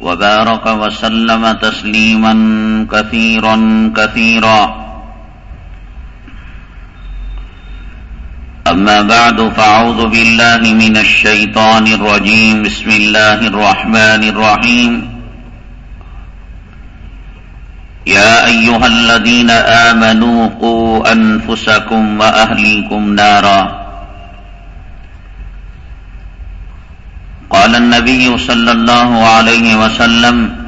وبارك وسلم تسليما كثيرا كثيرا. أما بعد فأعوذ بالله من الشيطان الرجيم. بسم الله الرحمن الرحيم. يا أيها الذين آمنوا قوا أنفسكم وأهليكم نارا. قال النبي صلى الله عليه وسلم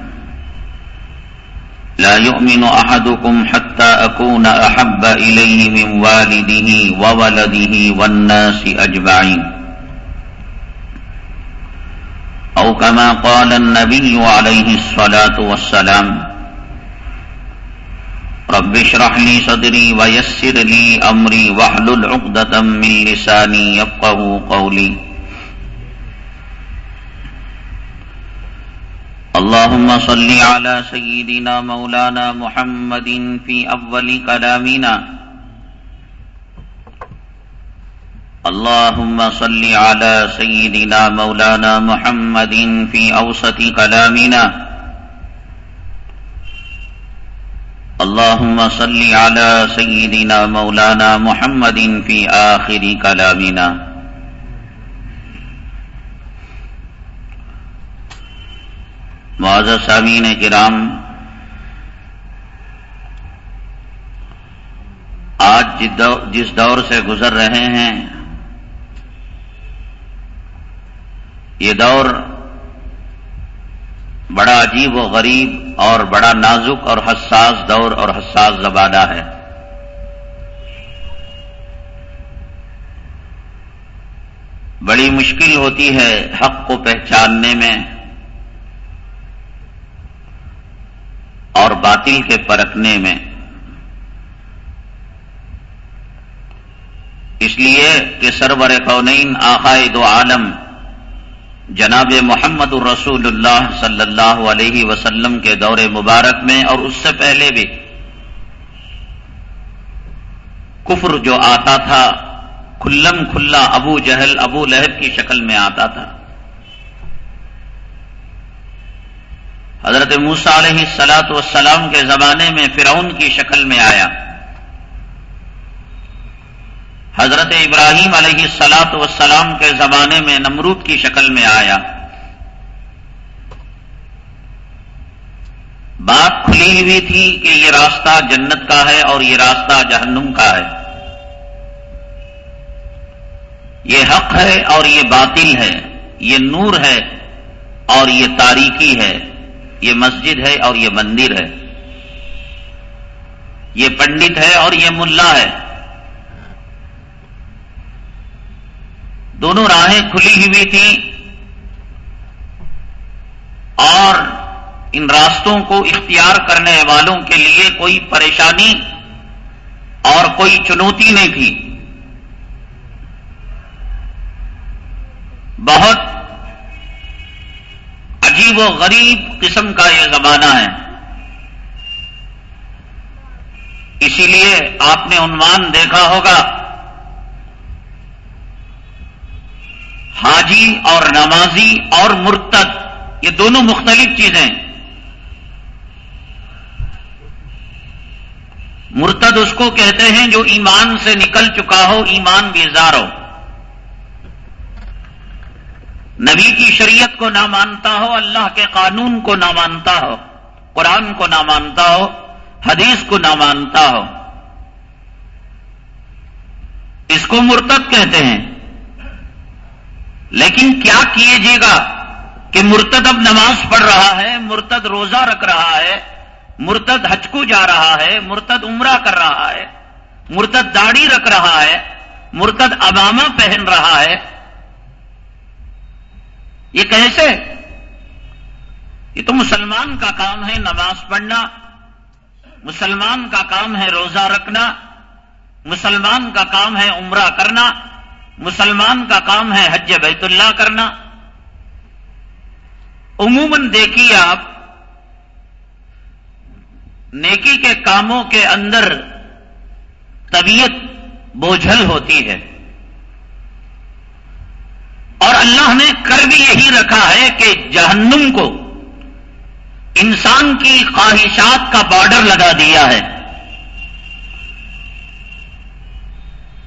لا يؤمن أحدكم حتى أكون أحب إليه من والده وولده والناس أجمعين. أو كما قال النبي عليه الصلاة والسلام رب اشرح لي صدري ويسر لي أمري واحلل عقدة من لساني يفقه قولي. اللهم صل على سيدنا مولانا محمد في أول كلامنا. اللهم صل على سيدنا مولانا محمد في أوسط كلامنا. اللهم صل على سيدنا مولانا محمد في آخر كلامنا. معذر سامین کرام، آج جس دور سے گزر رہے ہیں، یہ دور بڑا عجیب و غریب اور بڑا نازک اور حساس دور اور حساس زبانہ ہے۔ بڑی مشکل ہوتی ہے حق کو پہچاننے میں۔ اور باطل کے پرکھنے میں۔ اس لیے کہ سرور کونین آقائد و عالم جناب محمد الرسول اللہ صلی اللہ علیہ وسلم کے دور مبارک میں اور اس سے پہلے بھی کفر جو آتا تھا، کھلم کھلا ابو جہل، ابو لہب کی شکل میں آتا تھا۔ حضرت موسا علیہ سلاط والسلام کے زمانے میں فرعون کی شکل میں آیا۔ حضرت ابراہیم علیہ سلاط والسلام کے زمانے میں نمرود کی شکل میں آیا۔ بات کھلی ہوئی تھی کہ یہ راستہ جنت کا ہے اور یہ راستہ جہنم کا ہے۔ یہ حق ہے اور یہ باطل ہے۔ یہ نور ہے اور یہ تاریکی ہے۔ یہ مسجد ہے اور یہ مندر ہے۔ یہ پنڈت ہے اور یہ ملا ہے۔ دونوں راہیں کھلی ہوئی تھیں۔ اور ان راستوں کو اختیار کرنے والوں کے لیے کوئی پریشانی اور کوئی چنوتی نہیں تھی۔ بہت عجیب و غریب قسم کا یہ زمانہ ہے۔ اسی لیے آپ نے عنوان دیکھا ہوگا، حاجی اور نمازی اور مرتد، یہ دونوں مختلف چیزیں۔ مرتد اس کو کہتے ہیں جو ایمان سے نکل چکا ہو، ایمان بیزار ہو۔ نبی کی شریعت کو نہ مانتا ہو، اللہ کے قانون کو نہ مانتا ہو، قرآن کو نہ مانتا ہو، حدیث کو نہ مانتا ہو۔ اس کو مرتد کہتے ہیں۔ لیکن کیا کیجیے گا کہ مرتد اب نماز پڑھ رہا ہے، مرتد روزہ رکھ رہا ہے، مرتد حج کو جا رہا ہے، مرتد عمرہ کر رہا ہے، مرتد داڑھی رکھ رہا ہے، مرتد ابامہ پہن رہا ہے۔ یہ کیسے؟ یہ تو مسلمان کا کام ہے نماز پڑھنا، مسلمان کا کام ہے روزہ رکھنا، مسلمان کا کام ہے عمرہ کرنا، مسلمان کا کام ہے حج بیت اللہ کرنا۔ عموماً دیکھیے آپ، نیکی کے کاموں کے اندر طبیعت بوجھل ہوتی ہے۔ اور اللہ نے کر بھی یہی رکھا ہے کہ جہنم کو انسان کی خواہشات کا بارڈر لگا دیا ہے۔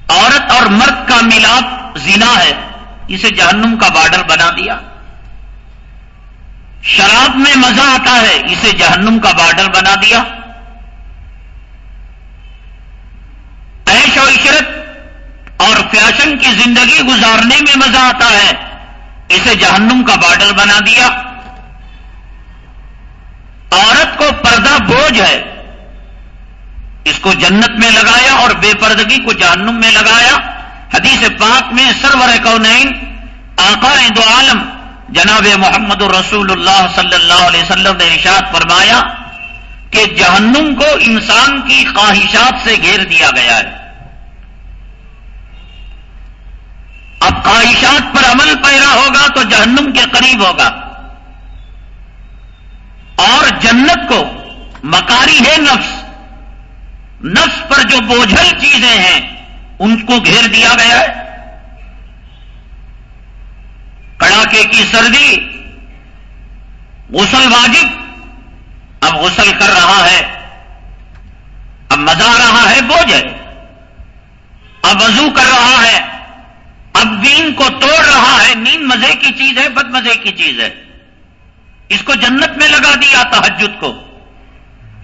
عورت اور مرد کا ملاپ زنا ہے، اسے جہنم کا بارڈر بنا دیا۔ شراب میں مزہ آتا ہے، اسے جہنم کا بارڈر بنا دیا۔ ایش و عشرت اور فیشن کی زندگی گزارنے میں مزہ آتا ہے۔ اسے جہنم کا بارڈر بنا دیا۔ عورت کو پردہ بوجھ ہے۔ اس کو جنت میں لگایا اور بے پردگی کو جہنم میں لگایا۔ حدیث پاک میں سرور کونین، آقا دو عالم، جناب محمد الرسول اللہ صلی اللہ علیہ وسلم نے ارشاد فرمایا کہ جہنم کو انسان کی خواہشات سے گھیر دیا گیا ہے۔ اب خواہشات پر عمل پیرا ہوگا تو جہنم کے قریب ہوگا۔ اور جنت کو مکاری ہے نفس۔ نفس پر جو بوجھل چیزیں ہیں، ان کو گھیر دیا گیا ہے۔ کڑاکے کی سردی، غسل واجب۔ اب غسل کر رہا ہے۔ اب مزہ رہا ہے، بوجھ ہے۔ اب وضو کر رہا ہے۔ اب دین کو توڑ رہا ہے۔ نیند مزے کی چیز ہے، بد مزے کی چیز ہے۔ اس کو جنت میں لگا دیا تحجد کو۔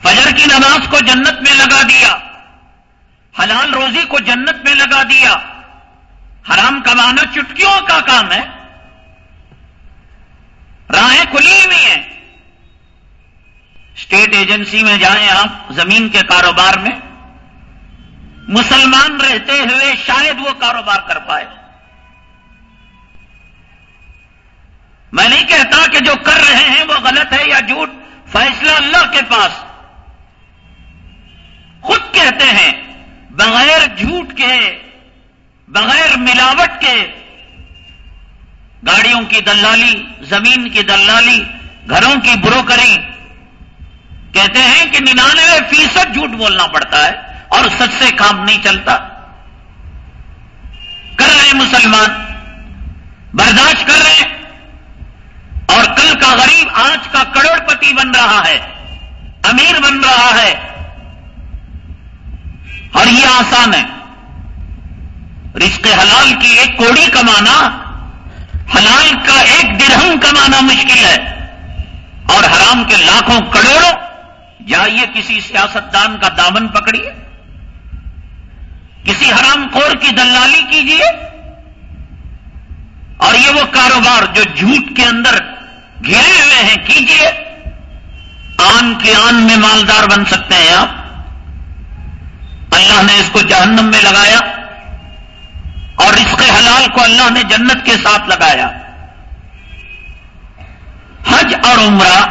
فجر کی نماز کو جنت میں لگا دیا۔ حلال روزی کو جنت میں لگا دیا۔ حرام کمانا چٹکیوں کا کام ہے۔ راہیں کھلی ہوئی ہیں۔ اسٹیٹ ایجنسی میں جائیں آپ زمین کے کاروبار میں۔ مسلمان رہتے ہوئے شاید وہ کاروبار کر پائے۔ میں نہیں کہتا کہ جو کر رہے ہیں وہ غلط ہے یا جھوٹ، فیصلہ اللہ کے پاس۔ خود کہتے ہیں، بغیر جھوٹ کے، بغیر ملاوٹ کے۔ گاڑیوں کی دلالی، زمین کی دلالی، گھروں کی بروکری۔ کہتے ہیں کہ ننانوے فیصد جھوٹ بولنا پڑتا ہے اور سچ سے کام نہیں چلتا۔ کر رہے مسلمان، برداشت کر رہے اور کل کا غریب آج کا کروڑ پتی بن رہا ہے، امیر بن رہا ہے۔ اور یہ آسان ہے۔ رزق حلال کی ایک کوڑی کمانا حلال کا ایک درہم کمانا مشکل ہے۔ اور حرام کے لاکھوں کروڑوں جائیے کسی سیاستدان کا دامن پکڑیے؟ کسی حرام خور کی دلالی کیجیے؟ اور یہ وہ کاروبار جو جھوٹ کے اندر گھیرے ہوئے ہیں، کیجیے۔ آن کے آن میں مالدار بن سکتے ہیں آپ۔ اللہ نے اس کو جہنم میں لگایا اور اس کے حلال کو اللہ نے جنت کے ساتھ لگایا۔ حج اور عمرہ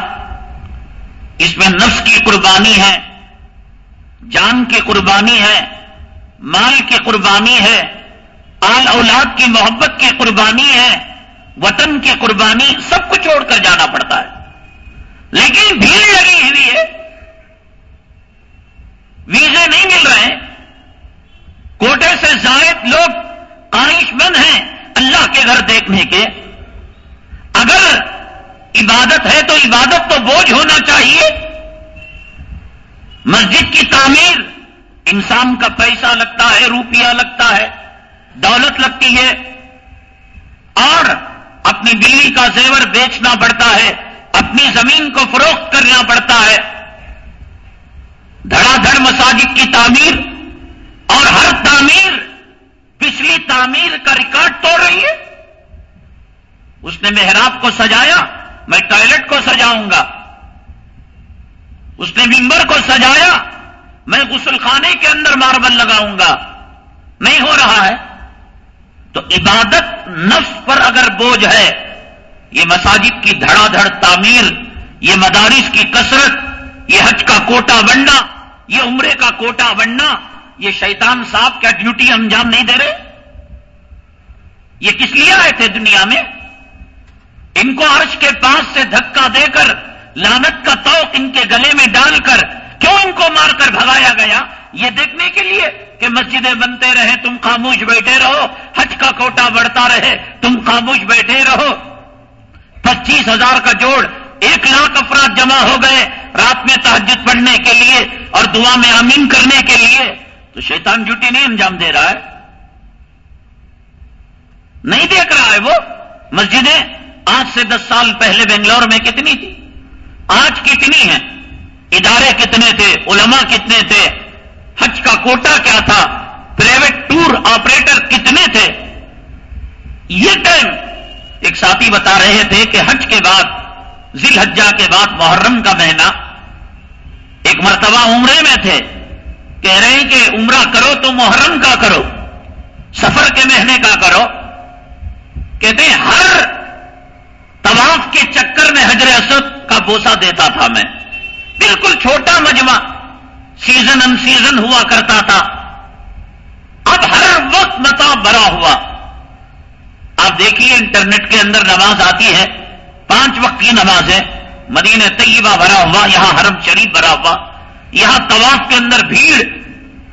اس میں نفس کی قربانی ہے، جان کی قربانی ہے، مال کی قربانی ہے، آل اولاد کی محبت کی قربانی ہے۔ وطن کی قربانی سب کو چھوڑ کر جانا پڑتا ہے۔ لیکن بھیڑ لگی ہوئی ہے۔ ویزے نہیں مل رہے کوٹے سے زائد لوگ خواہش مند ہیں اللہ کے گھر دیکھنے کے۔ اگر عبادت ہے تو عبادت تو بوجھ ہونا چاہیے۔ مسجد کی تعمیر انسان کا پیسہ لگتا ہے، روپیہ لگتا ہے، دولت لگتی ہے۔ اور اپنی بیوی کا زیور بیچنا پڑتا ہے، اپنی زمین کو فروخت کرنا پڑتا ہے۔ دھڑا دھڑ مساجد کی تعمیر اور ہر تعمیر پچھلی تعمیر کا ریکارڈ توڑ رہی ہے۔ اس نے محراب کو سجایا، میں ٹوائلٹ کو سجاؤں گا۔ اس نے ممبر کو سجایا، میں غسل خانے کے اندر ماربل لگاؤں گا۔ نہیں ہو رہا ہے۔ تو عبادت نفس پر اگر بوجھ ہے، یہ مساجد کی دھڑا دھڑ تعمیر، یہ مدارس کی کثرت، یہ حج کا کوٹا بننا، یہ عمرے کا کوٹا بننا، یہ شیطان صاحب کیا ڈیوٹی انجام نہیں دے رہے؟ یہ کس لیے آئے تھے دنیا میں؟ ان کو عرش کے پاس سے دھکا دے کر لانت کا توق ان کے گلے میں ڈال کر، کیوں ان کو مار کر بھگایا گیا؟ یہ دیکھنے کے لیے۔ کہ مسجدیں بنتے رہے، تم خاموش بیٹھے رہو، حج کا کوٹا بڑھتا رہے، تم خاموش بیٹھے رہو۔ پچیس ہزار کا جوڑ، ایک لاکھ افراد جمع ہو گئے رات میں تحجد پڑھنے کے لیے اور دعا میں امین کرنے کے لیے۔ تو شیطان ڈیوٹی نہیں انجام دے رہا ہے؟ نہیں دیکھ رہا ہے وہ؟ مسجدیں آج سے دس سال پہلے بنگلور میں کتنی تھی؟ آج کتنی ہیں؟ ادارے کتنے تھے؟ علماء کتنے تھے؟ حج کا کوٹا کیا تھا؟ پرائیویٹ ٹور آپریٹر کتنے تھے؟ یہ ٹائم ایک ساتھی بتا رہے تھے کہ حج کے بعد ذیل حجا کے بعد محرم کا مہینہ ایک مرتبہ عمرے میں تھے۔ کہہ رہے ہیں کہ عمرہ کرو تو محرم کا کرو، سفر کے مہینے کا کرو۔ کہتے ہیں ہر طواف کے چکر میں حجر اسد کا بوسا دیتا تھا میں۔ بالکل چھوٹا مجمع۔ سیزن ان سیزن ہوا کرتا تھا۔ اب ہر وقت متا بڑا ہوا۔ آپ دیکھیے انٹرنیٹ کے اندر نماز آتی ہے۔ پانچ وقت کی نماز ہے۔ مدینہ طیبہ بھرا ہوا، یہاں حرم شریف بھرا ہوا۔ یہاں طواف کے اندر بھیڑ۔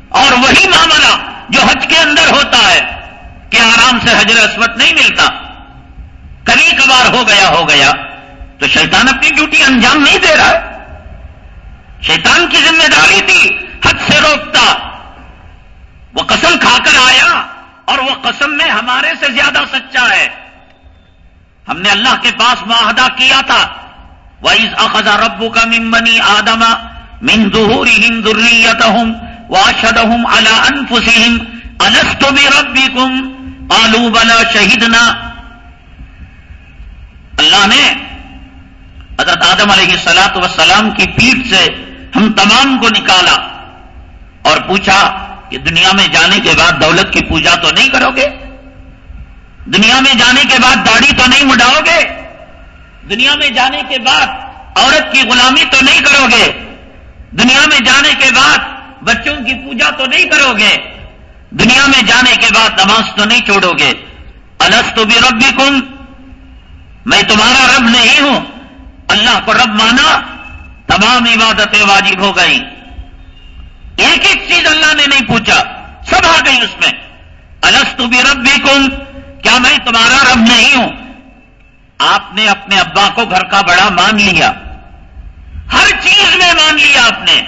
اور وہی معاملہ جو حج کے اندر ہوتا ہے، کہ آرام سے حجر اسمت نہیں ملتا۔ کبھی کبھار ہو گیا ہو گیا۔ تو شیطان اپنی ڈیوٹی انجام نہیں دے رہا۔ ہے شیطان کی ذمہ داری تھی، حد سے روکتا۔ وہ قسم کھا کر آیا اور وہ قسم میں ہمارے سے زیادہ سچا ہے۔ ہم نے اللہ کے پاس معاہدہ کیا تھا۔ وائز اخذا ربو کا ممبنی آدما من ظهورهم ذريتهم واشهدهم على انفسهم الست بربكم؟ قالوا بلا شهدنا۔ اللہ نے حضرت آدم علیہ سلاط وسلام کی پیٹ سے ہم تمام کو نکالا اور پوچھا کہ دنیا میں جانے کے بعد دولت کی پوجا تو نہیں کرو گے؟ دنیا میں جانے کے بعد داڑھی تو نہیں مڈاؤ گے؟ دنیا میں جانے کے بعد عورت کی غلامی تو نہیں کرو گے؟ دنیا میں جانے کے بعد بچوں کی پوجا تو نہیں کرو گے؟ دنیا میں جانے کے بعد نماز تو نہیں چھوڑو گے؟ الس تو بھی رب بھی میں تمہارا رب نہیں ہوں، اللہ کو رب مانا تمام عبادتیں واجب ہو گئی ایک ایک چیز اللہ نے نہیں پوچھا، سب آ گئی اس میں۔ الس تو بھی رب بھی کیا میں تمہارا رب نہیں ہوں؟ آپ نے اپنے ابا کو گھر کا بڑا مان لیا۔ ہر چیز میں مان لیا آپ نے۔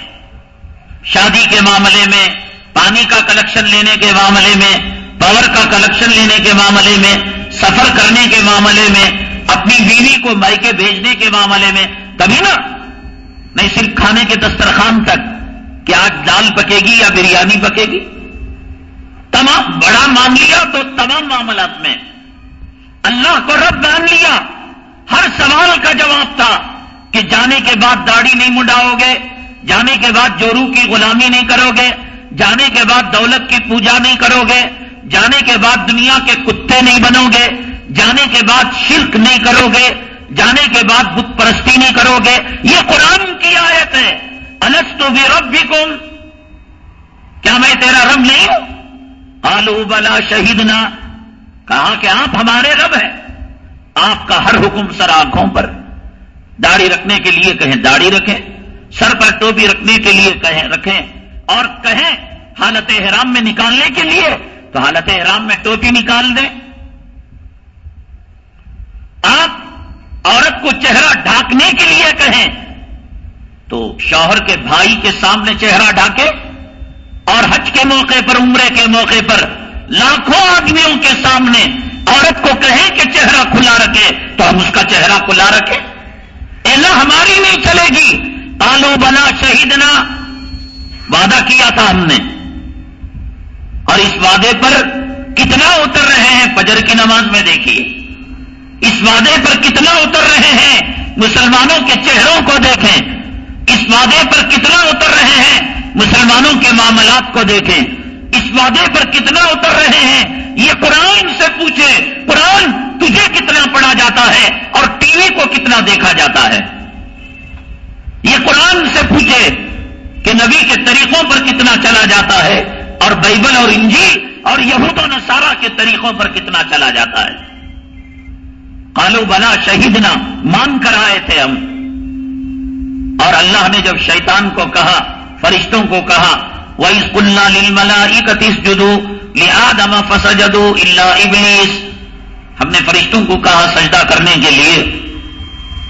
شادی کے معاملے میں، پانی کا کلیکشن لینے کے معاملے میں پاور کا کلیکشن لینے کے معاملے میں، سفر کرنے کے معاملے میں، اپنی بیوی کو مائکے بھیجنے کے معاملے میں۔ کبھی نا نہیں صرف کھانے کے دسترخوان تک کہ آج دال پکے گی یا بریانی پکے گی۔ تمام بڑا مان لیا تو تمام معاملات میں۔ اللہ کو رب مان لیا۔ ہر سوال کا جواب تھا کہ جانے کے بعد داڑھی نہیں منڈاؤ گے، جانے کے بعد جورو کی غلامی نہیں کرو گے، جانے کے بعد دولت کی پوجا نہیں کرو گے، جانے کے بعد دنیا کے کتے نہیں بنو گے، جانے کے بعد شرک نہیں کرو گے۔ جانے کے بعد بت پرستی نہیں کرو گے۔ یہ قرآن کی آیت ہے۔ الس تو بھی رب بھی کون کیا میں تیرا رب نہیں ہوں؟ آلو بلا شہید نہ کہا کہ آپ ہمارے رب ہیں۔ آپ کا ہر حکم سر آنکھوں پر۔ داڑھی رکھنے کے لیے کہیں داڑھی رکھیں۔ سر پر ٹوپی رکھنے کے لیے کہیں رکھیں۔ اور کہیں حالت حرام میں نکالنے کے لیے تو حالت حرام میں ٹوپی نکال دیں۔ آپ عورت کو چہرہ ڈھانکنے کے لیے کہیں تو شوہر کے بھائی کے سامنے چہرہ ڈھانکے اور حج کے موقع پر، عمرے کے موقع پر لاکھوں آدمیوں کے سامنے عورت کو کہیں کہ چہرہ کھلا رکھے تو ہم اس کا چہرہ کھلا رکھیں۔ اللہ ہماری نہیں چلے گی۔ آلو بنا شہیدنا۔ وعدہ کیا تھا ہم نے۔ اور اس وعدے پر کتنا اتر رہے ہیں، فجر کی نماز میں دیکھیے۔ اس وعدے پر کتنا اتر رہے ہیں؟ مسلمانوں کے چہروں کو دیکھیں۔ اس وعدے پر کتنا اتر رہے ہیں؟ مسلمانوں کے معاملات کو دیکھیں۔ اس وعدے پر کتنا اتر رہے ہیں؟ یہ قرآن سے پوچھے، قرآن تجھے کتنا پڑھا جاتا ہے اور ٹی وی کو کتنا دیکھا جاتا ہے؟ یہ قرآن سے پوچھے کہ نبی کے طریقوں پر کتنا چلا جاتا ہے اور بائبل اور انجی اور یہود و نصارہ کے طریقوں پر کتنا چلا جاتا ہے۔ کالو بنا شہیدنا، مان کر آئے تھے ہم۔ اور اللہ نے جب شیطان کو کہا، فرشتوں کو کہا وہ اس اللہ ملا اکتیس جدو لہٰذا فسجدو اللہ ابلیس ہم نے فرشتوں کو کہا، سجدہ کرنے کے لیے۔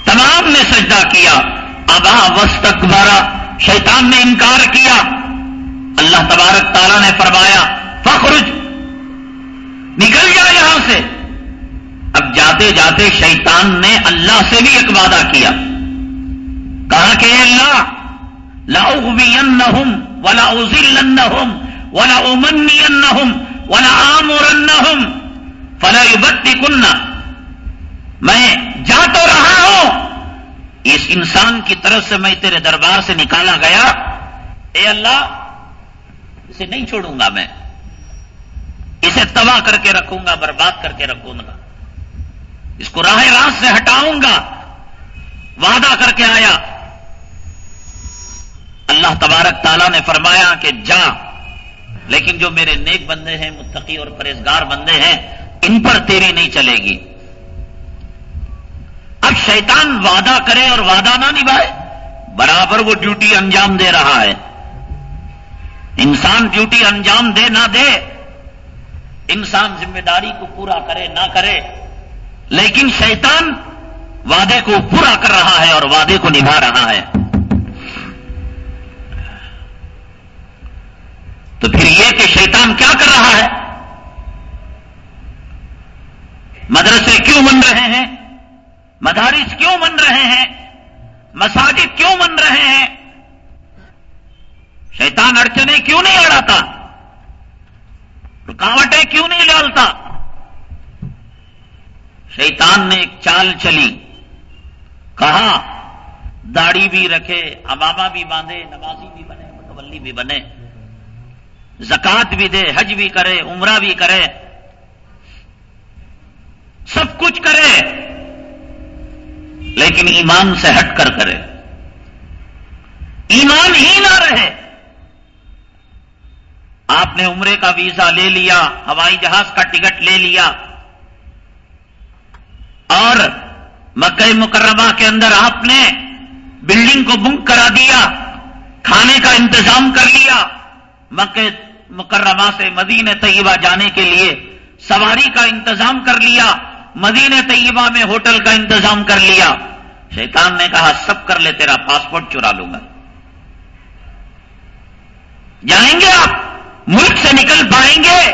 تمام نے سجدہ کیا۔ ابا وسط اکبارہ شیطان نے انکار کیا۔ اللہ تبارک تعالیٰ نے فرمایا، فخرج، نکل جا یہاں سے۔ جاتے جاتے شیطان نے اللہ سے بھی ایک وعدہ کیا۔ کہا کہ اللہ لاؤبین ولا اوزل ولا امنی ولا آمرنہم، فلا یبتی کننا میں جا تو رہا ہوں۔ اس انسان کی طرف سے میں تیرے دربار سے نکالا گیا۔ اے اللہ، اسے نہیں چھوڑوں گا میں۔ اسے تباہ کر کے رکھوں گا، برباد کر کے رکھوں گا۔ اس کو راہ راست سے ہٹاؤں گا۔ وعدہ کر کے آیا۔ اللہ تبارک تعالیٰ نے فرمایا کہ جا۔ لیکن جو میرے نیک بندے ہیں، متقی اور پرہیزگار بندے ہیں، ان پر تیری نہیں چلے گی۔ اب شیطان وعدہ کرے اور وعدہ نہ نبھائے، برابر وہ ڈیوٹی انجام دے رہا ہے۔ انسان ڈیوٹی انجام دے نہ دے، انسان ذمہ داری کو پورا کرے نہ کرے لیکن شیطان وعدے کو پورا کر رہا ہے اور وعدے کو نبھا رہا ہے۔ تو پھر یہ کہ شیطان کیا کر رہا ہے؟ مدرسے کیوں بن رہے ہیں؟ مدارس کیوں بن رہے ہیں؟ مساجد کیوں بن رہے ہیں؟ شیطان اڑچنے کیوں نہیں اڑاتا؟ رکاوٹیں کیوں نہیں ڈالتا؟ شیطان نے ایک چال چلی۔ کہا، داڑھی بھی رکھے اماما بھی باندھے، نمازی بھی بنے، متولی بھی بنے۔ زکات بھی دے، حج بھی کرے، عمرہ بھی کرے۔ سب کچھ کرے، لیکن ایمان سے ہٹ کر کرے۔ ایمان ہی نہ رہے۔ آپ نے عمرے کا ویزا لے لیا، ہوائی جہاز کا ٹکٹ لے لیا اور مکہ مکرمہ کے اندر آپ نے بلڈنگ کو بک کرا دیا، کھانے کا انتظام کر لیا۔ مکہ مکرمہ سے مدینہ طیبہ جانے کے لیے سواری کا انتظام کر لیا، مدینہ طیبہ میں ہوٹل کا انتظام کر لیا۔ شیطان نے کہا، سب کر لے، تیرا پاسپورٹ چرا لوں گا۔ جائیں گے آپ؟ ملک سے نکل پائیں گے؟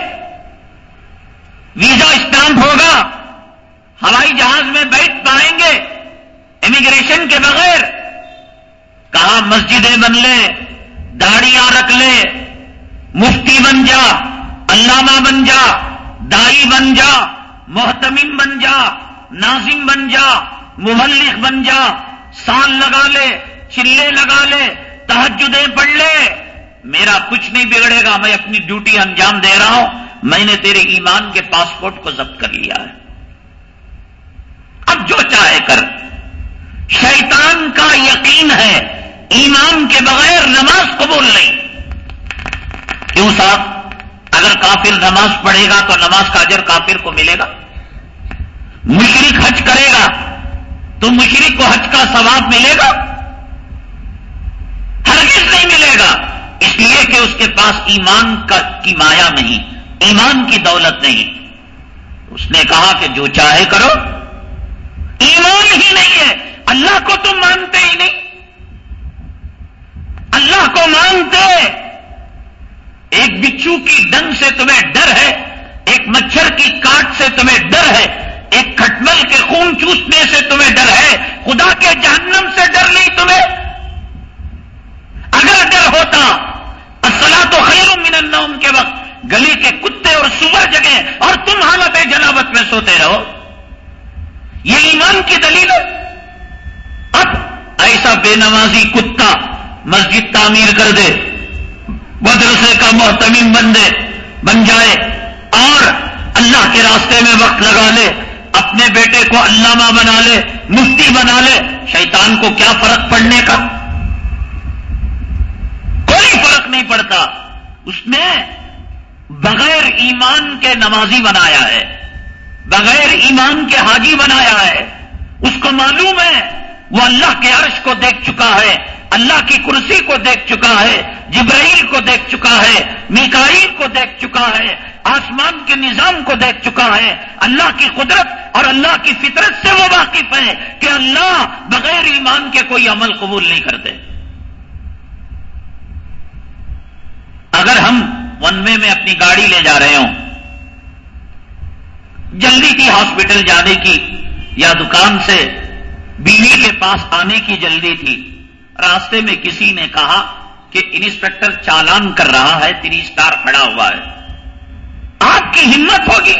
ویزا اسٹامپ ہوگا۔ ہوائی جہاز میں بیٹھ پائیں گے امیگریشن کے بغیر کہا مسجدیں بن لے، داڑیاں رکھ لے، مفتی بن جا، علامہ بن جا، دائی بن جا، محتمم بن جا، ناظم بن جا، مبلغ بن جا، سال لگا لے، چلے لگا لے تحجدیں پڑھ لے۔ میرا کچھ نہیں بگڑے گا، میں اپنی ڈیوٹی انجام دے رہا ہوں۔ میں نے تیرے ایمان کے پاسپورٹ کو ضبط کر لیا ہے۔ اب جو چاہے کر۔ شیطان کا یقین ہے، ایمان کے بغیر نماز قبول نہیں۔ کیوں صاحب؟ اگر کافر نماز پڑھے گا تو نماز کا اجر کافر کو ملے گا۔ مشرق حج کرے گا تو مشرق کو حج کا ثواب ملے گا؟ ہرگز نہیں ملے گا۔ اس لیے کہ اس کے پاس ایمان کا کی مایا نہیں، ایمان کی دولت نہیں۔ اس نے کہا کہ جو چاہے کرو ایمان ہی نہیں ہے۔ اللہ کو تم مانتے ہی نہیں۔ اللہ کو مانتے۔ ایک بچھو کی ڈنگ سے تمہیں ڈر ہے، ایک مچھر کی کاٹ سے تمہیں ڈر ہے، ایک کھٹمل کے خون چوسنے سے تمہیں ڈر ہے۔ خدا کے جہنم سے ڈر نہیں تمہیں۔ اگر ڈر ہوتا اصلا تو خیر من النوم کے وقت گلی کے کتے اور سور جگہ اور تم حالت جنابت میں سوتے رہو۔ یہ ایمان کی دلیل ہے۔ اب ایسا بے نمازی کتا مسجد تعمیر کر دے، مدرسے کا محتمیم بن دے، بن جائے اور اللہ کے راستے میں وقت لگا لے، اپنے بیٹے کو علامہ بنا لے، مفتی بنا لے، شیطان کو کیا فرق پڑنے کا؟ کوئی فرق نہیں پڑتا۔ اس نے بغیر ایمان کے نمازی بنایا ہے۔ بغیر ایمان کے حاجی بنایا ہے۔ اس کو معلوم ہے، وہ اللہ کے عرش کو دیکھ چکا ہے، اللہ کی کرسی کو دیکھ چکا ہے، جبرائیل کو دیکھ چکا ہے، میکائیل کو دیکھ چکا ہے، آسمان کے نظام کو دیکھ چکا ہے۔ اللہ کی قدرت اور اللہ کی فطرت سے وہ واقف ہے کہ اللہ بغیر ایمان کے کوئی عمل قبول نہیں کرتے۔ اگر ہم ون وے میں اپنی گاڑی لے جا رہے ہوں جلدی تھی ہاسپٹل جانے کی یا دکان سے بیوی کے پاس آنے کی جلدی تھی۔ راستے میں کسی نے کہا کہ انسپیکٹر چالان کر رہا ہے تری اسٹار کھڑا ہوا ہے۔ آپ کی ہمت ہوگی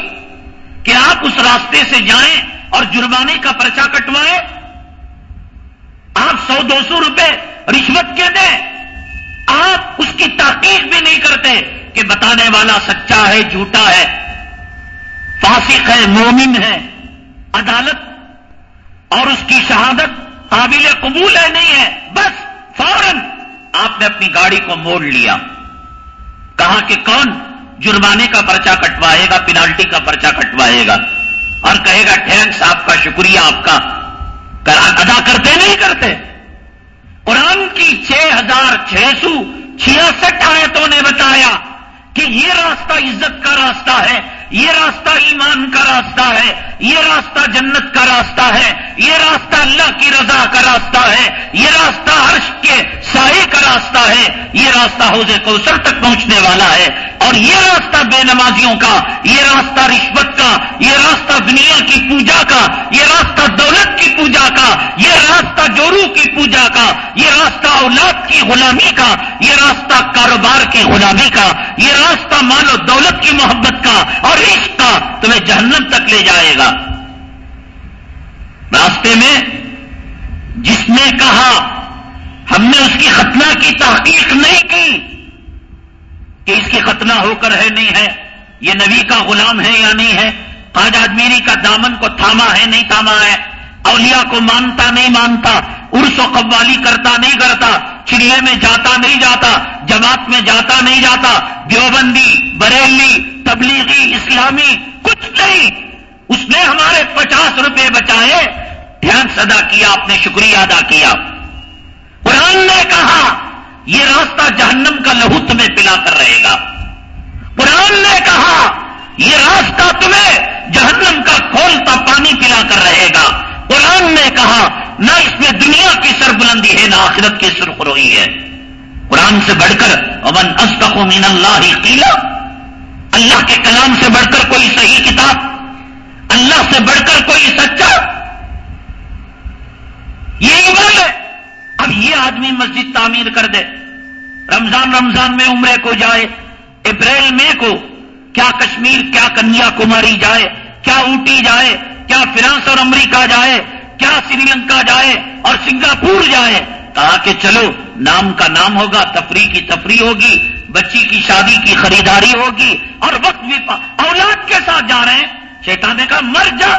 کہ آپ اس راستے سے جائیں اور جرمانے کا پرچہ کٹوائیں۔ آپ سو دو سو روپے رشوت کے دیں۔ آپ اس کی تحقیق بھی نہیں کرتے کہ بتانے والا سچا ہے، جھوٹا ہے۔ فاسق ہے مومن ہے، عدالت اور اس کی شہادت قابل قبول ہے، نہیں ہے۔ بس فوراً آپ نے اپنی گاڑی کو موڑ لیا۔ کہا کہ کون جرمانے کا پرچہ کٹوائے گا، پینالٹی کا پرچہ کٹوائے گا۔ اور کہے گا تھینکس آپ کا شکریہ، آپ کا ادا کرتے نہیں کرتے۔ قرآن کی چھ ہزار چھ سو چھیاسٹھ آیتوں نے بتایا کہ یہ راستہ عزت کا راستہ ہے۔ یہ راستہ ایمان کا راستہ ہے، یہ راستہ جنت کا راستہ ہے، یہ راستہ اللہ کی رضا کا راستہ ہے، یہ راستہ عرش کے سائے کا راستہ ہے، یہ راستہ حوض کوثر تک پہنچنے والا ہے۔ اور یہ راستہ بے نمازیوں کا، یہ راستہ رشوت کا، یہ راستہ دنیا کی پوجا کا، یہ راستہ دولت کی پوجا کا، یہ راستہ جورو کی پوجا کا، یہ راستہ اولاد کی غلامی کا، یہ راستہ کاروبار کی غلامی کا، یہ راستہ مال و دولت کی محبت کا اور کا تمہیں جہنم تک لے جائے گا۔ راستے میں جس نے کہا، ہم نے اس کی ختنہ کی تحقیق نہیں کی۔ کہ اس کی ختنہ ہو کر ہے نہیں ہے، یہ نبی کا غلام ہے یا نہیں ہے؟ آج آدمیری کا دامن کو تھاما ہے نہیں تھاما ہے؟ اولیاء کو مانتا نہیں مانتا ارس و قوالی کرتا نہیں کرتا، چڑیے میں جاتا نہیں جاتا، جماعت میں جاتا نہیں جاتا، دیوبندی، بریلی، تبلیغی، اسلامی، کچھ نہیں۔ اس نے ہمارے پچاس روپے بچائے۔ دھیان ادا کیا، آپ نے شکریہ ادا کیا۔ قرآن نے کہا یہ راستہ جہنم کا لہو تمہیں پلا کر رہے گا۔ قرآن نے کہا، یہ راستہ تمہیں جہنم کا کھولتا پانی پلا کر رہے گا۔ قرآن نے کہا، نہ اس میں دنیا کی سر بلندی ہے، نہ آخرت کی سرخروئی ہے۔ قرآن سے بڑھ کر امن استخ من اللہ ہی قیلا اللہ کے کلام سے بڑھ کر کوئی صحیح کتاب۔ اللہ سے بڑھ کر کوئی سچا۔ یہ ایمان ہے۔ اب یہ آدمی مسجد تعمیر کر دے۔ رمضان رمضان میں عمرے کو جائے، اپریل مے کو کیا کشمیر، کیا کنیا کماری جائے، کیا اوٹی جائے، کیا فرانس اور امریکہ جائے، کیا سری لنکا جائے اور سنگاپور جائے۔ کہا کہ چلو، نام کا نام ہوگا، تفریح کی تفریح ہوگی، بچی کی شادی کی خریداری ہوگی اور وقت بھی اولاد کے ساتھ جا رہے ہیں۔ شیطان نے کہا، مر جا۔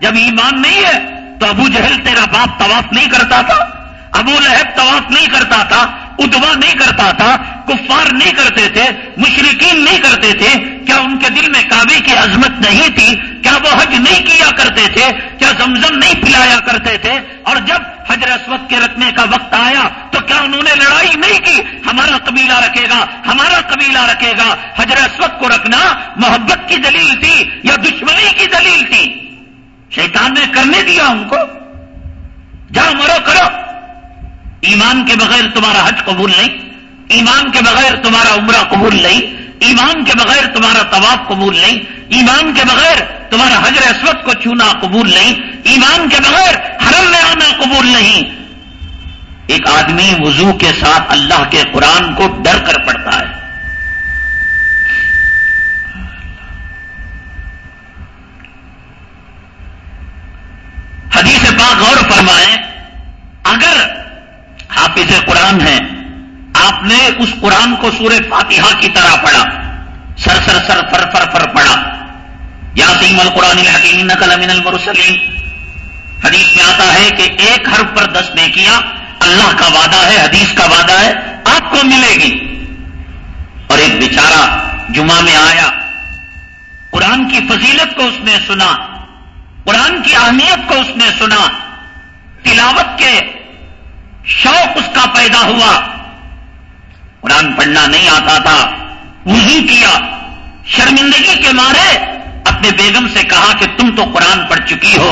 جب ایمان نہیں ہے تو ابو جہل تیرا باپ طواف نہیں کرتا تھا۔ ابو لہب طواف نہیں کرتا تھا، ادوا نہیں کرتا تھا، کفار نہیں کرتے تھے مشرقین نہیں کرتے تھے۔ کیا ان کے دل میں کعبے کی عظمت نہیں تھی؟ کیا وہ حج نہیں کیا کرتے تھے؟ کیا زمزم نہیں پلایا کرتے تھے؟ اور جب حجر اسود کے رکھنے کا وقت آیا، تو کیا انہوں نے لڑائی نہیں کی؟ ہمارا قبیلہ رکھے گا، ہمارا قبیلہ رکھے گا۔ حجر اسود کو رکھنا محبت کی دلیل تھی یا دشمنی کی دلیل تھی؟ شیطان نے کرنے دیا ان کو۔ جاؤ مرو، کرو۔ ایمان کے بغیر تمہارا حج قبول نہیں، ایمان کے بغیر تمہارا عمرہ قبول نہیں، ایمان کے بغیر تمہارا طواف قبول نہیں، ایمان کے بغیر تمہارا حجر اسود کو چھونا قبول نہیں، ایمان کے بغیر حرم میں آنا قبول نہیں۔ ایک آدمی وضو کے ساتھ اللہ کے قرآن کو ڈر کر پڑتا ہے۔ حدیث پاک غور فرمائیں، اگر آپ اسے قرآن ہیں۔ آپ نے اس قرآن کو سورہ فاتحہ کی طرح پڑھا۔ سر سر سر فر فر فر پڑھا۔ یا سیم القرآن الحکیم نقل امین المرسلیم حدیث میں آتا ہے کہ ایک حرف پر دس نے کیا اللہ کا وعدہ ہے، حدیث کا وعدہ ہے، آپ کو ملے گی۔ اور ایک بیچارہ جمعہ میں آیا۔ قرآن کی فضیلت کو اس نے سنا۔ قرآن کی اہمیت کو اس نے سنا۔ تلاوت کے شوق اس کا پیدا ہوا۔ قرآن پڑھنا نہیں آتا تھا، وہی کیا۔ شرمندگی کے مارے۔ اپنے بیگم سے کہا کہ تم تو قرآن پڑھ چکی ہو۔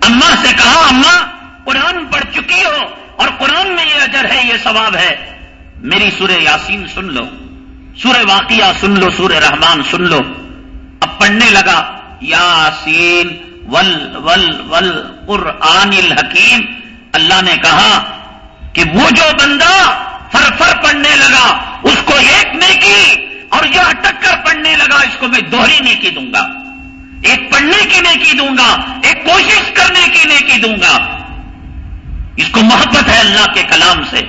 اما سے کہا اما قرآن پڑھ چکی ہو۔ اور قرآن میں یہ اجر ہے، یہ ثواب ہے۔ میری سورہ یاسین سن لو۔ سورہ واقعہ سن لو، سورہ رحمان سن لو۔ اب پڑھنے لگا، یاسین، ول ول ول، قرآن الحکیم۔ اللہ نے کہا کہ وہ جو بندہ فر فر پڑھنے لگا، اس کو ایک نیکی اور جو اٹک کر پڑھنے لگا، اس کو میں دوہری نیکی دوں گا۔ ایک پڑھنے کی نیکی دوں گا، ایک کوشش کرنے کی نیکی دوں گا۔ اس کو محبت ہے اللہ کے کلام سے۔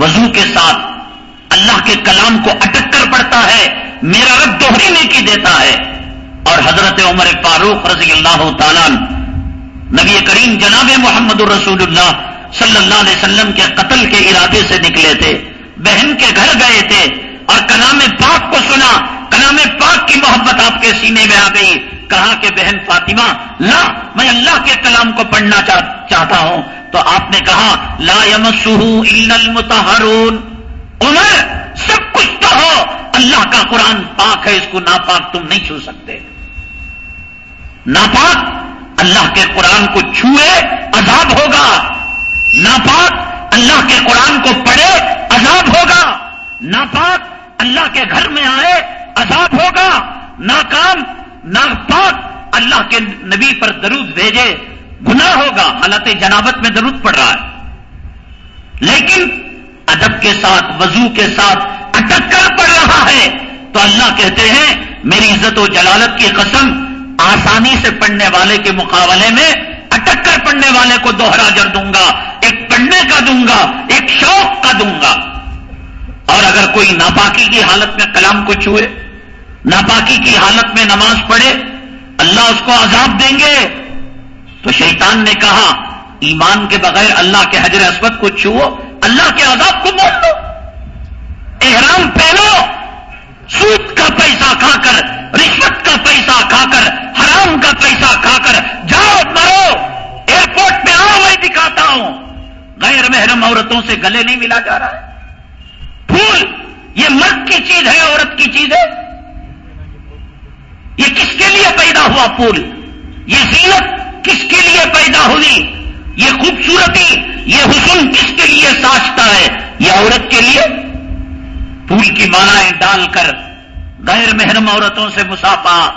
وضو کے ساتھ اللہ کے کلام کو اٹک کر پڑتا ہے، میرا رب دوہری نیکی دیتا ہے۔ اور حضرت عمر فاروق رضی اللہ تعالیٰ نبی کریم جناب محمد الرسول اللہ صلی اللہ علیہ وسلم کے قتل کے ارادے سے نکلے تھے۔ بہن کے گھر گئے تھے اور کلام پاک کو سنا۔ کلام پاک کی محبت آپ کے سینے میں آ گئی۔ کہا کہ بہن فاطمہ، لا، میں اللہ کے کلام کو پڑھنا چاہتا ہوں۔ تو آپ نے کہا، لا الا المتحرون عمر، سب کچھ تو ہو۔ اللہ کا قرآن پاک ہے، اس کو ناپاک تم نہیں چھو سکتے۔ ناپاک؟ اللہ کے قرآن کو چھوئے، عذاب ہوگا۔ ناپاک اللہ کے قرآن کو پڑھے عذاب ہوگا ناپاک اللہ کے گھر میں آئے عذاب ہوگا ناکام ناپاک اللہ کے نبی پر درود بھیجے گناہ ہوگا حالت جنابت میں درود پڑ رہا ہے لیکن ادب کے ساتھ وضو کے ساتھ اٹک کر پڑ رہا ہے تو اللہ کہتے ہیں میری عزت و جلالت کی قسم آسانی سے پڑھنے والے کے مقابلے میں اٹک کر پڑھنے والے کو دوہرا جر دوں گا ایک کا دوں گا، ایک شوق کا دوں گا۔ اور اگر کوئی ناپاکی کی حالت میں کلام کو چھوئے، ناپاکی کی حالت میں نماز پڑھے، اللہ اس کو عذاب دیں گے۔ تو شیطان نے کہا، ایمان کے بغیر اللہ کے حجر اسود کو چھو اللہ کے عذاب کو مول لو۔ احرام پہنو سود کا پیسہ کھا کر، رشوت کا پیسہ کھا کر، حرام کا پیسہ کھا کر، جاؤ مرو، ایئرپورٹ میں آؤ، میں دکھاتا ہوں۔ غیر محرم عورتوں سے گلے نہیں ملا جا رہا ہے۔ پھول، یہ مرد کی چیز ہے، عورت کی چیز ہے۔ یہ کس کے لیے پیدا ہوا پھول؟ یہ زینت کس کے لیے پیدا ہوئی؟ یہ خوبصورتی، یہ حسن کس کے لیے ساچتا ہے؟ یہ عورت کے لیے۔ پھول کی مالائیں ڈال کر غیر محرم عورتوں سے مسافہ،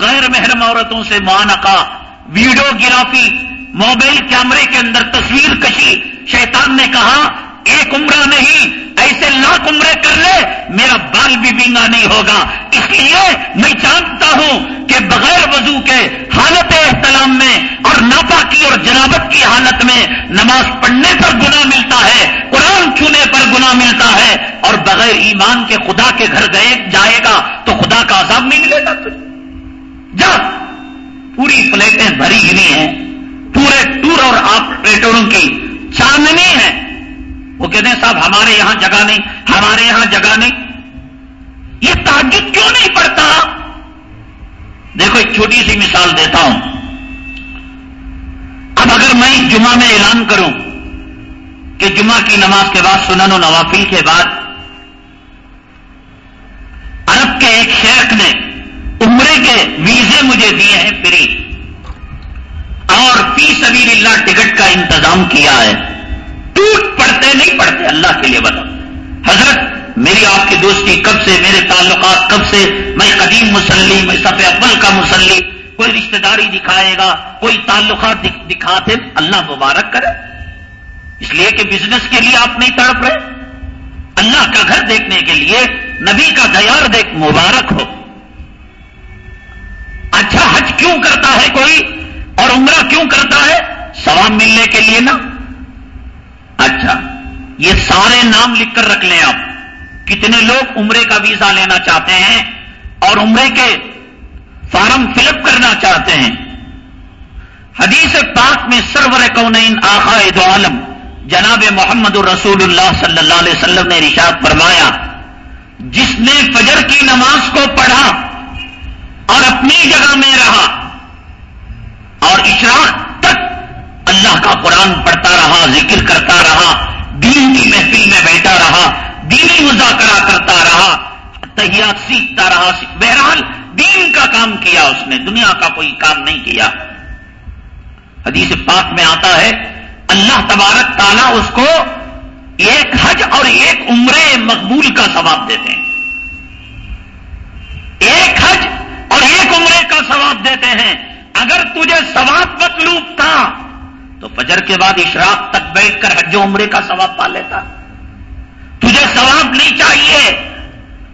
غیر محرم عورتوں سے معانقہ ویڈیو گرافی، موبائل کیمرے کے اندر تصویر کشی شیطان نے کہا، ایک عمرہ نہیں، ایسے لاکھ عمرے کر لے، میرا بال بھی بینگا نہیں ہوگا۔ اس لیے میں جانتا ہوں کہ بغیر وضو کے حالت احتلام میں اور ناپا کی اور جنابت کی حالت میں نماز پڑھنے پر گنا ملتا ہے، قرآن چھونے پر گنا ملتا ہے اور بغیر ایمان کے خدا کے گھر گئے، جائے گا تو خدا کا عذاب نہیں ملے گا۔ تجھے جا، پوری پلیٹیں بھری گنی ہیں، پورے ٹور اور آپریٹروں کی چاندنی ہے وہ کہتے ہیں صاحب، ہمارے یہاں جگہ نہیں، ہمارے یہاں جگہ نہیں۔ یہ تعجب کیوں نہیں پڑتا دیکھو، ایک چھوٹی سی مثال دیتا ہوں۔ اب اگر میں جمعہ میں اعلان کروں کہ جمعہ کی نماز کے بعد سنن و نوافل کے بعد عرب کے ایک شیخ نے عمرے کے ویزے مجھے دیے ہیں فری۔ اور فی سبیل اللہ ٹکٹ کا انتظام کیا ہے۔ ٹوٹ پڑتے نہیں پڑتے، اللہ کے لیے بتاؤ۔ حضرت، میری آپ کی دوستی کب سے، میرے تعلقات کب سے، میں قدیم مسلی، میں سب اول کا مسلی، کوئی رشتہ داری دکھائے گا، کوئی تعلقات دکھاتے، اللہ مبارک کرے۔ اس لیے کہ بزنس کے لیے آپ نہیں تڑپ رہے۔ اللہ کا گھر دیکھنے کے لیے، نبی کا دیار دیکھ مبارک ہو۔ اچھا حج کیوں کرتا ہے کوئی؟ اور عمرہ کیوں کرتا ہے؟ سواب ملنے کے لیے نا۔ اچھا یہ سارے نام لکھ کر رکھ لیں آپ۔ کتنے لوگ عمرے کا ویزا لینا چاہتے ہیں اور عمرے کے فارم فل اپ کرنا چاہتے ہیں۔ حدیث پاک میں سرور کونین آخا دو عالم، جناب محمد الرسول اللہ صلی اللہ علیہ وسلم نے رشاد فرمایا، جس نے فجر کی نماز کو پڑھا اور اپنی جگہ میں رہا اور اشراق تک اللہ کا قرآن پڑھتا رہا، ذکر کرتا رہا، دین کی محفل میں بیٹھا رہا دینی مذاکرہ کرتا رہا، تحیات سیکھتا رہا، بہرحال دین کا کام کیا اس نے، دنیا کا کوئی کام نہیں کیا۔ حدیث پاک میں آتا ہے، اللہ تبارک تعالیٰ اس کو ایک حج اور ایک عمرے مقبول کا ثواب دیتے ہیں۔ ایک حج اور ایک عمرے کا ثواب دیتے ہیں۔ اگر تجھے ثواب مطلوب تھا تو فجر کے بعد اشراق تک بیٹھ کر حج و عمرے کا ثواب پا لیتا۔ تجھے ثواب نہیں چاہیے،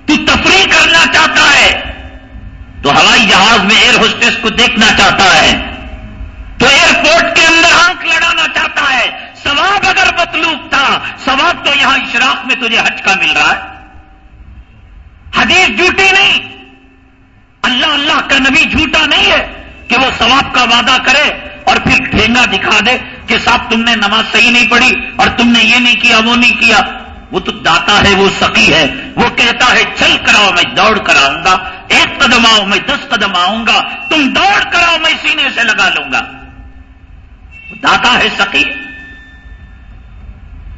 تو تفریح کرنا چاہتا ہے۔ تو ہوائی جہاز میں ایئر ہوسٹس کو دیکھنا چاہتا ہے۔ تو ایئرپورٹ کے اندر آنکھ لڑانا چاہتا ہے۔ ثواب اگر مطلوب تھا ثواب تو یہاں اشراق میں تجھے حج کا مل رہا ہے۔ حدیث جھوٹی نہیں۔ اللہ اللہ کا نبی جھوٹا نہیں ہے۔ کہ وہ ثواب کا وعدہ کرے اور پھر ٹھینگا دکھا دے کہ صاحب تم نے نماز صحیح نہیں پڑھی اور تم نے یہ نہیں کیا وہ نہیں کیا۔ وہ تو داتا ہے، وہ سکی ہے۔ وہ کہتا ہے، چل کر آؤ میں دوڑ کر آؤں گا۔ ایک قدم آؤ، میں دس قدم آؤں گا۔ تم دوڑ کر آؤ میں سینے سے لگا لوں گا۔ داتا ہے سکی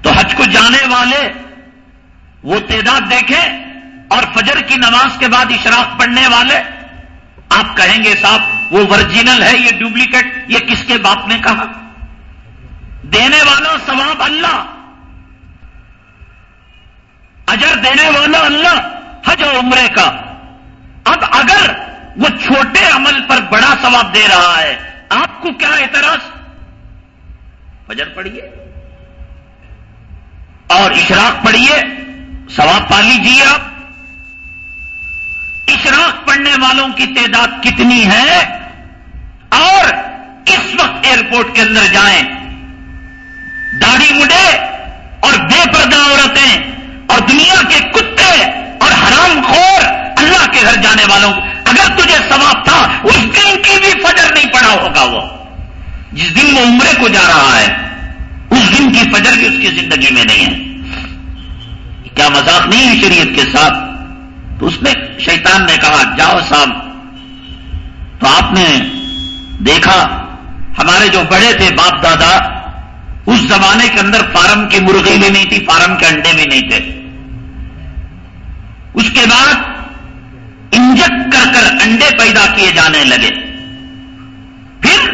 تو حج کو جانے والے وہ تعداد دیکھیں اور فجر کی نماز کے بعد اشراق پڑھنے والے آپ کہیں گے، صاحب وہ ورجینل ہے یہ ڈپلیکیٹ یہ کس کے باپ نے کہا دینے والا ثواب اللہ اجر دینے والا اللہ حج و عمرے کا اب اگر وہ چھوٹے عمل پر بڑا ثواب دے رہا ہے آپ کو کیا اعتراض فجر پڑھیے اور اشراق پڑھیے ثواب پا لیجیے آپ اشراق پڑھنے والوں کی تعداد کتنی ہے اور اس وقت ایئرپورٹ کے اندر جائیں؟ داڑھی مڈے اور بے پردہ عورتیں اور دنیا کے کتے اور حرام خور اللہ کے گھر جانے والوں اگر تجھے ثواب تھا، اس دن کی بھی فجر نہیں پڑا ہوگا وہ۔ جس دن وہ عمرے کو جا رہا ہے، اس دن کی فجر بھی اس کی زندگی میں نہیں ہے۔ کیا مذاق نہیں ہے شریعت کے ساتھ؟ تو اس نے شیطان نے کہا، جاؤ صاحب تو آپ نے دیکھا، ہمارے جو بڑے تھے باپ دادا، اس زمانے کے اندر فارم کی مرغی بھی نہیں تھی، فارم کے انڈے بھی نہیں تھے. اس کے بعد انجیکٹ کر کر انڈے پیدا کیے جانے لگے. پھر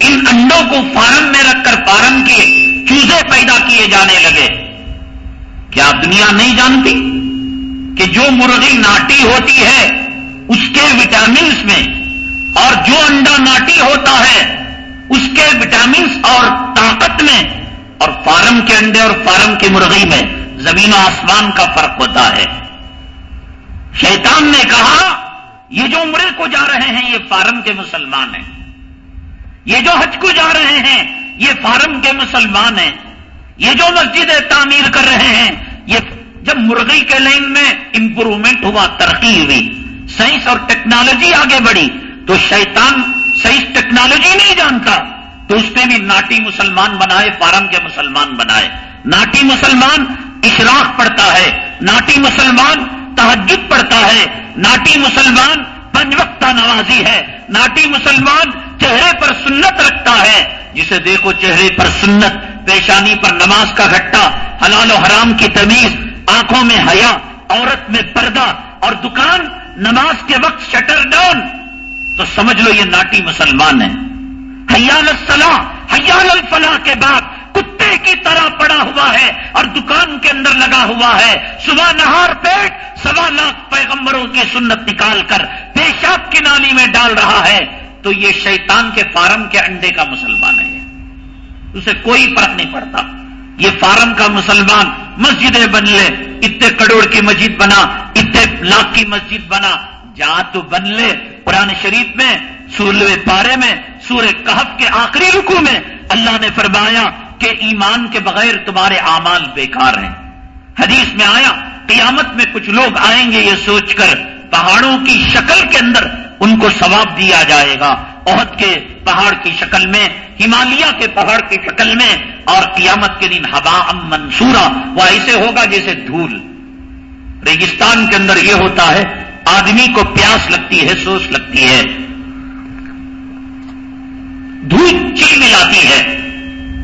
ان انڈوں کو فارم میں رکھ کر فارم کے چوزے پیدا کیے جانے لگے. کیا آپ دنیا نہیں جانتی؟ کہ جو مرغی ناٹی ہوتی ہے، اس کے وٹامنس میں، اور جو انڈا ناٹی ہوتا ہے، اس کے وٹامنس اور طاقت میں، اور فارم کے انڈے اور فارم کی مرغی میں، زمین و آسمان کا فرق ہوتا ہے۔ شیطان نے کہا، یہ جو عمرے کو جا رہے ہیں، یہ فارم کے مسلمان ہیں۔ یہ جو حج کو جا رہے ہیں، یہ فارم کے مسلمان ہیں۔ یہ جو مسجد تعمیر کر رہے ہیں، یہ جب مرغی کے لائن میں امپروومنٹ ہوا، ترقی ہوئی، سائنس اور ٹیکنالوجی آگے بڑھی، تو شیطان سائنس، ٹیکنالوجی نہیں جانتا، تو اس نے بھی ناٹی مسلمان بنائے، فارم کے مسلمان بنائے۔ ناٹی مسلمان اشراق پڑتا ہے، ناٹی مسلمان تحجد پڑتا ہے۔ ناٹی مسلمان پنج وقتہ نوازی ہے۔ ناٹی مسلمان چہرے پر سنت رکھتا ہے۔ جسے دیکھو چہرے پر سنت، پیشانی پر نماز کا گھٹا، حلال و حرام کی تمیز آنکھوں میں حیا، عورت میں پردہ اور دکان، نماز کے وقت شٹر ڈاؤن۔ تو سمجھ لو یہ ناٹی مسلمان ہے حیال الصلاح، حیال الفلاح کے بعد کتے کی طرح پڑا ہوا ہے اور دکان کے اندر لگا ہوا ہے۔ صبح نہار پیٹ، سوا لاکھ پیغمبروں کی سنت نکال کر پیشاب کی نالی میں ڈال رہا ہے۔ تو یہ شیطان کے فارم کے انڈے کا مسلمان ہے۔ اسے کوئی فرق نہیں پڑتا۔ یہ فارم کا مسلمان مسجدیں بن لے، اتنے کروڑ کی مسجد بنا، اتنے لاکھ کی مسجد بنا۔ جا تو بن لے قرآن شریف میں سورلوے پارے میں، سورہ کہف کے آخری رکو میں۔ اللہ نے فرمایا کہ ایمان کے بغیر تمہارے اعمال بیکار ہیں۔ حدیث میں آیا، قیامت میں کچھ لوگ آئیں گے یہ سوچ کر۔ پہاڑوں کی شکل کے اندر ان کو ثواب دیا جائے گا۔ عہد کے پہاڑ کی شکل میں، ہمالیہ کے پہاڑ کی شکل میں، اور قیامت کے دن ہوا ام منصورہ۔ وہ ایسے ہوگا جیسے دھول۔ ریگستان کے اندر یہ ہوتا ہے، آدمی کو پیاس لگتی ہے، سوچ لگتی ہے۔ دھوپ چی ملاتی ہے،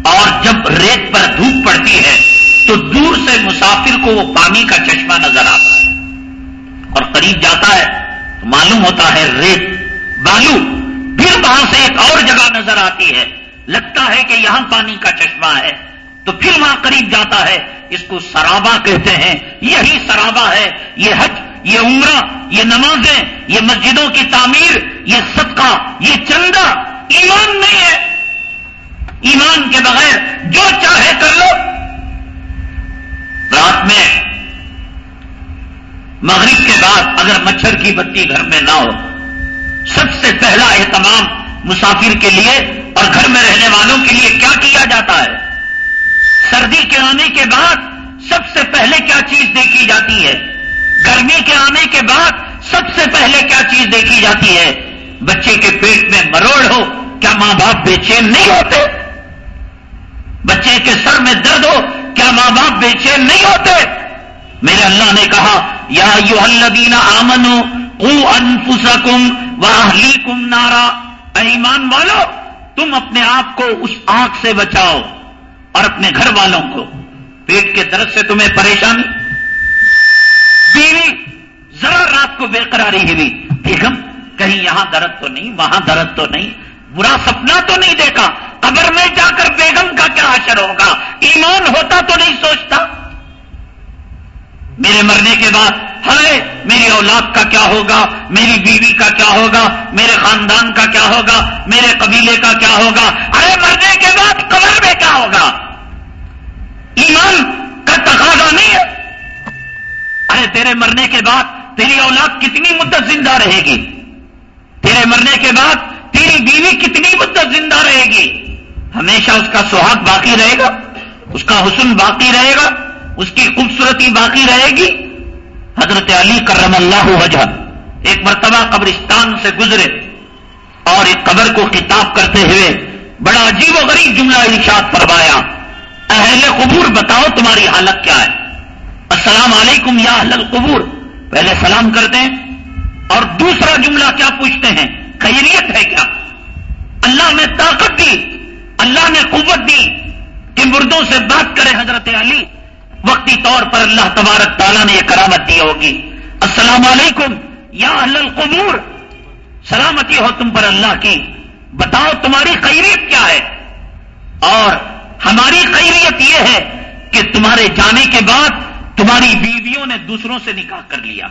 اور جب ریت پر دھوپ پڑتی ہے، تو دور سے مسافر کو وہ پانی کا چشمہ نظر آتا ہے۔ اور قریب جاتا ہے تو معلوم ہوتا ہے ریت بالو پھر وہاں سے ایک اور جگہ نظر آتی ہے۔ لگتا ہے کہ یہاں پانی کا چشمہ ہے۔ تو پھر وہاں قریب جاتا ہے۔ اس کو سرابا کہتے ہیں۔ یہی سرابا ہے۔ یہ حج، یہ عمرہ، یہ نمازیں، یہ مسجدوں کی تعمیر، یہ صدقہ، یہ چندہ۔ ایمان نہیں ہے۔ ایمان کے بغیر جو چاہے کر لو۔ رات میں مغرب کے بعد اگر مچھر کی بتی گھر میں نہ ہو، سب سے پہلا اہتمام مسافر کے لیے اور گھر میں رہنے والوں کے لیے کیا کیا جاتا ہے؟ سردی کے آنے کے بعد سب سے پہلے کیا چیز دیکھی جاتی ہے؟ گرمی کے آنے کے بعد سب سے پہلے کیا چیز دیکھی جاتی ہے؟ بچے کے پیٹ میں مروڑ ہو، کیا ماں باپ بے چین نہیں ہوتے؟ بچے کے سر میں درد ہو، کیا ماں باپ بے چین نہیں ہوتے؟ میرے اللہ نے کہا، یا یو الدین آمن کو انفسکم واہلی کم نارا. ایمان والو، تم اپنے آپ کو اس آنکھ سے بچاؤ اور اپنے گھر والوں کو۔ پیٹ کے درد سے تمہیں پریشانی، بیوی ذرا رات کو بے قراری ہوئی، بیگم، کہیں یہاں درد تو نہیں، وہاں درد تو نہیں، برا سپنا تو نہیں دیکھا، قبر میں جا کر بیگم کا کیا اثر ہوگا؟ ایمان ہوتا تو نہیں سوچتا؟ میرے مرنے کے بعد، ہائے، میری اولاد کا کیا ہوگا؟ میری بیوی کا کیا ہوگا؟ میرے خاندان کا کیا ہوگا؟ میرے قبیلے کا کیا ہوگا؟ ارے، مرنے کے بعد قبر میں کیا ہوگا؟ ایمان کا تقاضا نہیں ہے۔ ارے، تیرے مرنے کے بعد تیری اولاد کتنی مدت زندہ رہے گی؟ تیرے مرنے کے بعد تیری بیوی کتنی مدت زندہ رہے گی؟ ہمیشہ اس کا سہاگ باقی رہے گا، اس کا حسن باقی رہے گا۔ اس کی خوبصورتی باقی رہے گی؟ حضرت علی کرم اللہ وجہ ایک مرتبہ قبرستان سے گزرے اور ایک قبر کو کتاب کرتے ہوئے بڑا عجیب و غریب جملہ ارشاد فرمایا، اہل قبور بتاؤ تمہاری حالت کیا ہے؟ السلام علیکم یا اہل القبور۔ پہلے سلام کرتے ہیں اور دوسرا جملہ کیا پوچھتے ہیں، خیریت ہے کیا؟ اللہ نے طاقت دی، اللہ نے قوت دی کہ مردوں سے بات کرے حضرت علی۔ وقتی طور پر اللہ تبارک تعالیٰ نے یہ کرامت دی ہوگی۔ السلام علیکم، یا اہل القبور۔ سلامتی ہو تم پر اللہ کی۔ بتاؤ تمہاری خیریت کیا ہے؟ اور ہماری خیریت یہ ہے کہ تمہارے جانے کے بعد تمہاری بیویوں نے دوسروں سے نکاح کر لیا۔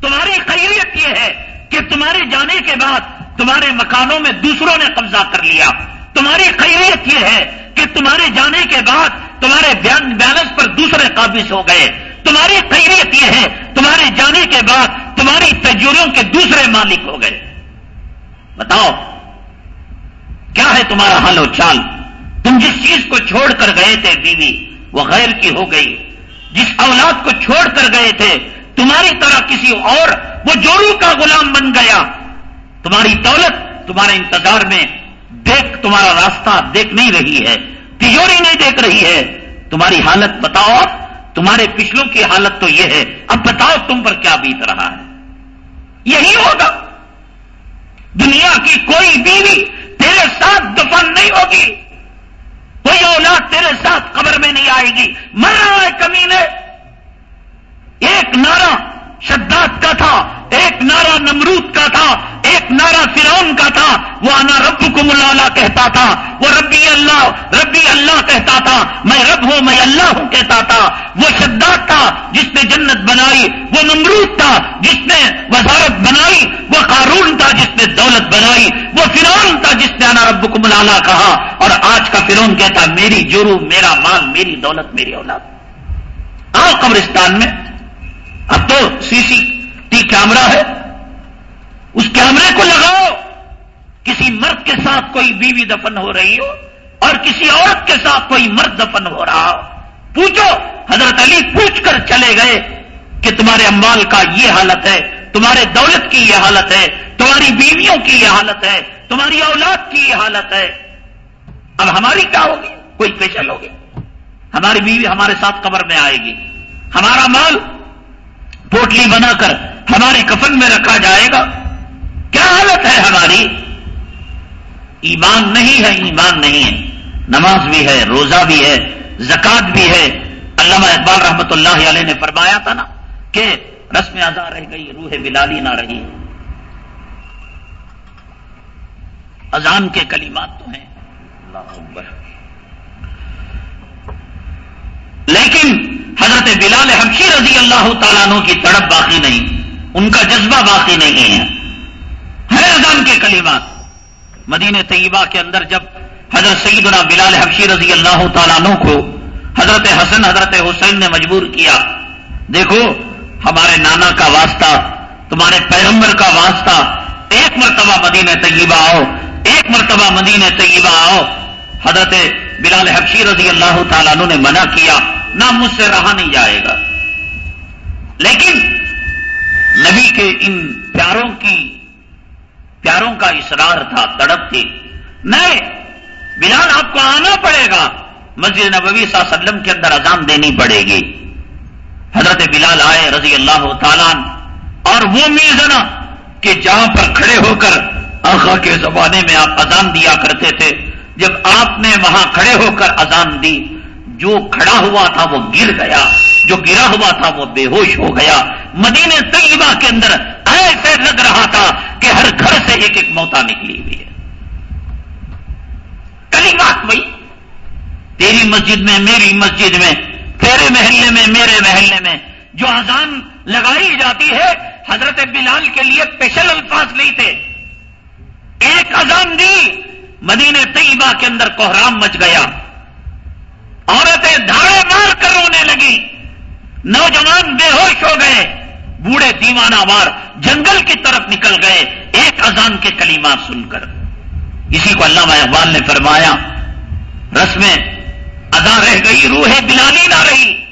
تمہاری خیریت یہ ہے کہ تمہارے جانے کے بعد تمہارے مکانوں میں دوسروں نے قبضہ کر لیا۔ تمہاری خیریت یہ ہے کہ تمہارے جانے کے بعد تمہارے بیلنس پر دوسرے قابض ہو گئے۔ تمہاری خیریت یہ ہے، تمہارے جانے کے بعد تمہاری تجوریوں کے دوسرے مالک ہو گئے۔ بتاؤ، کیا ہے تمہارا حل و چال؟ تم جس چیز کو چھوڑ کر گئے تھے بیوی، وہ غیر کی ہو گئی۔ جس اولاد کو چھوڑ کر گئے تھے، تمہاری طرح کسی اور، وہ جورو کا غلام بن گیا۔ تمہاری دولت، تمہارے انتظار میں دیکھ، تمہارا راستہ دیکھ نہیں رہی ہے۔ تجوری نہیں دیکھ رہی ہے۔ تمہاری حالت بتاؤ۔ تمہارے پچھلوں کی حالت تو یہ ہے۔ اب بتاؤ تم پر کیا بیت رہا ہے۔ یہی ہوگا۔ دنیا کی کوئی بیوی تیرے ساتھ دفن نہیں ہوگی۔ کوئی اولاد تیرے ساتھ قبر میں نہیں آئے گی۔ مر رہا ہے۔ کمینے ایک نعرہ شداد کا تھا۔ ایک نعرہ نمرود کا تھا، ایک نعرہ فرعون کا تھا، وہ آنا رب کو ملا کہتا تھا، وہ ربی اللہ ربی اللہ کہتا تھا، میں رب ہوں، میں اللہ ہوں کہتا تھا، وہ شداد تھا جس نے جنت بنائی، وہ نمرود تھا جس نے وزارت بنائی، وہ قارون تھا جس نے دولت بنائی، وہ فرعون تھا جس نے آنا رب کو ملانا کہا۔ اور آج کا فرعون کہتا میری جرو، میرا مال، میری دولت، میری اولاد۔ آؤ قبرستان میں، اب تو سی سی ٹی کیمرہ ہے؟ اس کیمرے کو لگاؤ۔ کسی مرد کے ساتھ کوئی بیوی دفن ہو رہی ہو اور کسی عورت کے ساتھ کوئی مرد دفن ہو رہا ہو۔ پوچھو، حضرت علی پوچھ کر چلے گئے کہ تمہارے اموال کا یہ حالت ہے، تمہارے دولت کی یہ حالت ہے، تمہاری بیویوں کی یہ حالت ہے، تمہاری اولاد کی یہ حالت ہے۔ اب ہماری کیا ہوگی؟ کوئی پیشل ہوگی؟ ہماری بیوی ہمارے ساتھ قبر میں آئے گی۔ ہمارا مال پوٹلی بنا کر ہمارے کفن میں رکھا جائے گا۔ کیا حالت ہے ہماری؟ ایمان نہیں ہے، ایمان نہیں ہے۔ نماز بھی ہے، روزہ بھی ہے زکات بھی ہے۔ علامہ اقبال رحمت اللہ علیہ نے فرمایا تھا نا کہ رسم آزاد رہ گئی، روح بلالی نہ رہی۔ اذان کے کلمات تو ہیں۔ اللہ اکبر۔ لیکن حضرت بلال حمشی رضی اللہ تعالیٰ کی تڑپ باقی نہیں۔ ان کا جذبہ باقی نہیں ہے۔ ہے اذان کے کلمات مدین طیبہ کے اندر جب حضرت سیدنا بلال حبشی رضی اللہ تعالیٰ عنہ کو حضرت حسن، حضرت حسین نے مجبور کیا، دیکھو، ہمارے نانا کا واسطہ، تمہارے پیغمبر کا واسطہ، ایک مرتبہ مدین طیبہ آؤ، ایک مرتبہ مدین طیبہ آؤ۔ حضرت بلال حبشی رضی اللہ تعالیٰ عنہ نے منع کیا، نہ مجھ سے رہا نہیں جائے گا۔ لیکن نبی کے ان پیاروں کی پیاروں کا اصرار تھا، تڑپ تھی۔ نہیں بلال آپ کو آنا پڑے گا۔ مسجد نبوی صلی اللہ علیہ وسلم کے اندر اذان دینی پڑے گی۔ حضرت بلال آئے رضی اللہ تعالیٰ اور وہ میزنا کہ جہاں پر کھڑے ہو کر آخا کے زمانے میں آپ اذان دیا کرتے تھے، جب آپ نے وہاں کھڑے ہو کر اذان دی، جو کھڑا ہوا تھا وہ گر گیا۔ جو گرا ہوا تھا وہ بے ہوش ہو گیا۔ مدینے طیبہ کے اندر ایسے لگ رہا تھا کہ ہر گھر سے ایک ایک موتا نکلی ہوئی ہے۔ کلی بات بھائی تیری مسجد میں، میری مسجد میں، تیرے محلے میں، میرے محلے میں۔ جو اذان لگائی جاتی ہے، حضرت بلال کے لیے اسپیشل الفاظ نہیں تھے۔ ایک اذان دی مدینے طیبہ کے اندر کوحرام مچ گیا۔ عورتیں دھاڑے مار کر رونے لگی نوجوان بے ہوش ہو گئے، بوڑھے دیوانہ وار جنگل کی طرف نکل گئے، ایک اذان کے کلیمات سن کر۔ اسی کو علامہ اقبال نے فرمایا رسمیں ادا رہ گئی روح بلالی نہ رہی۔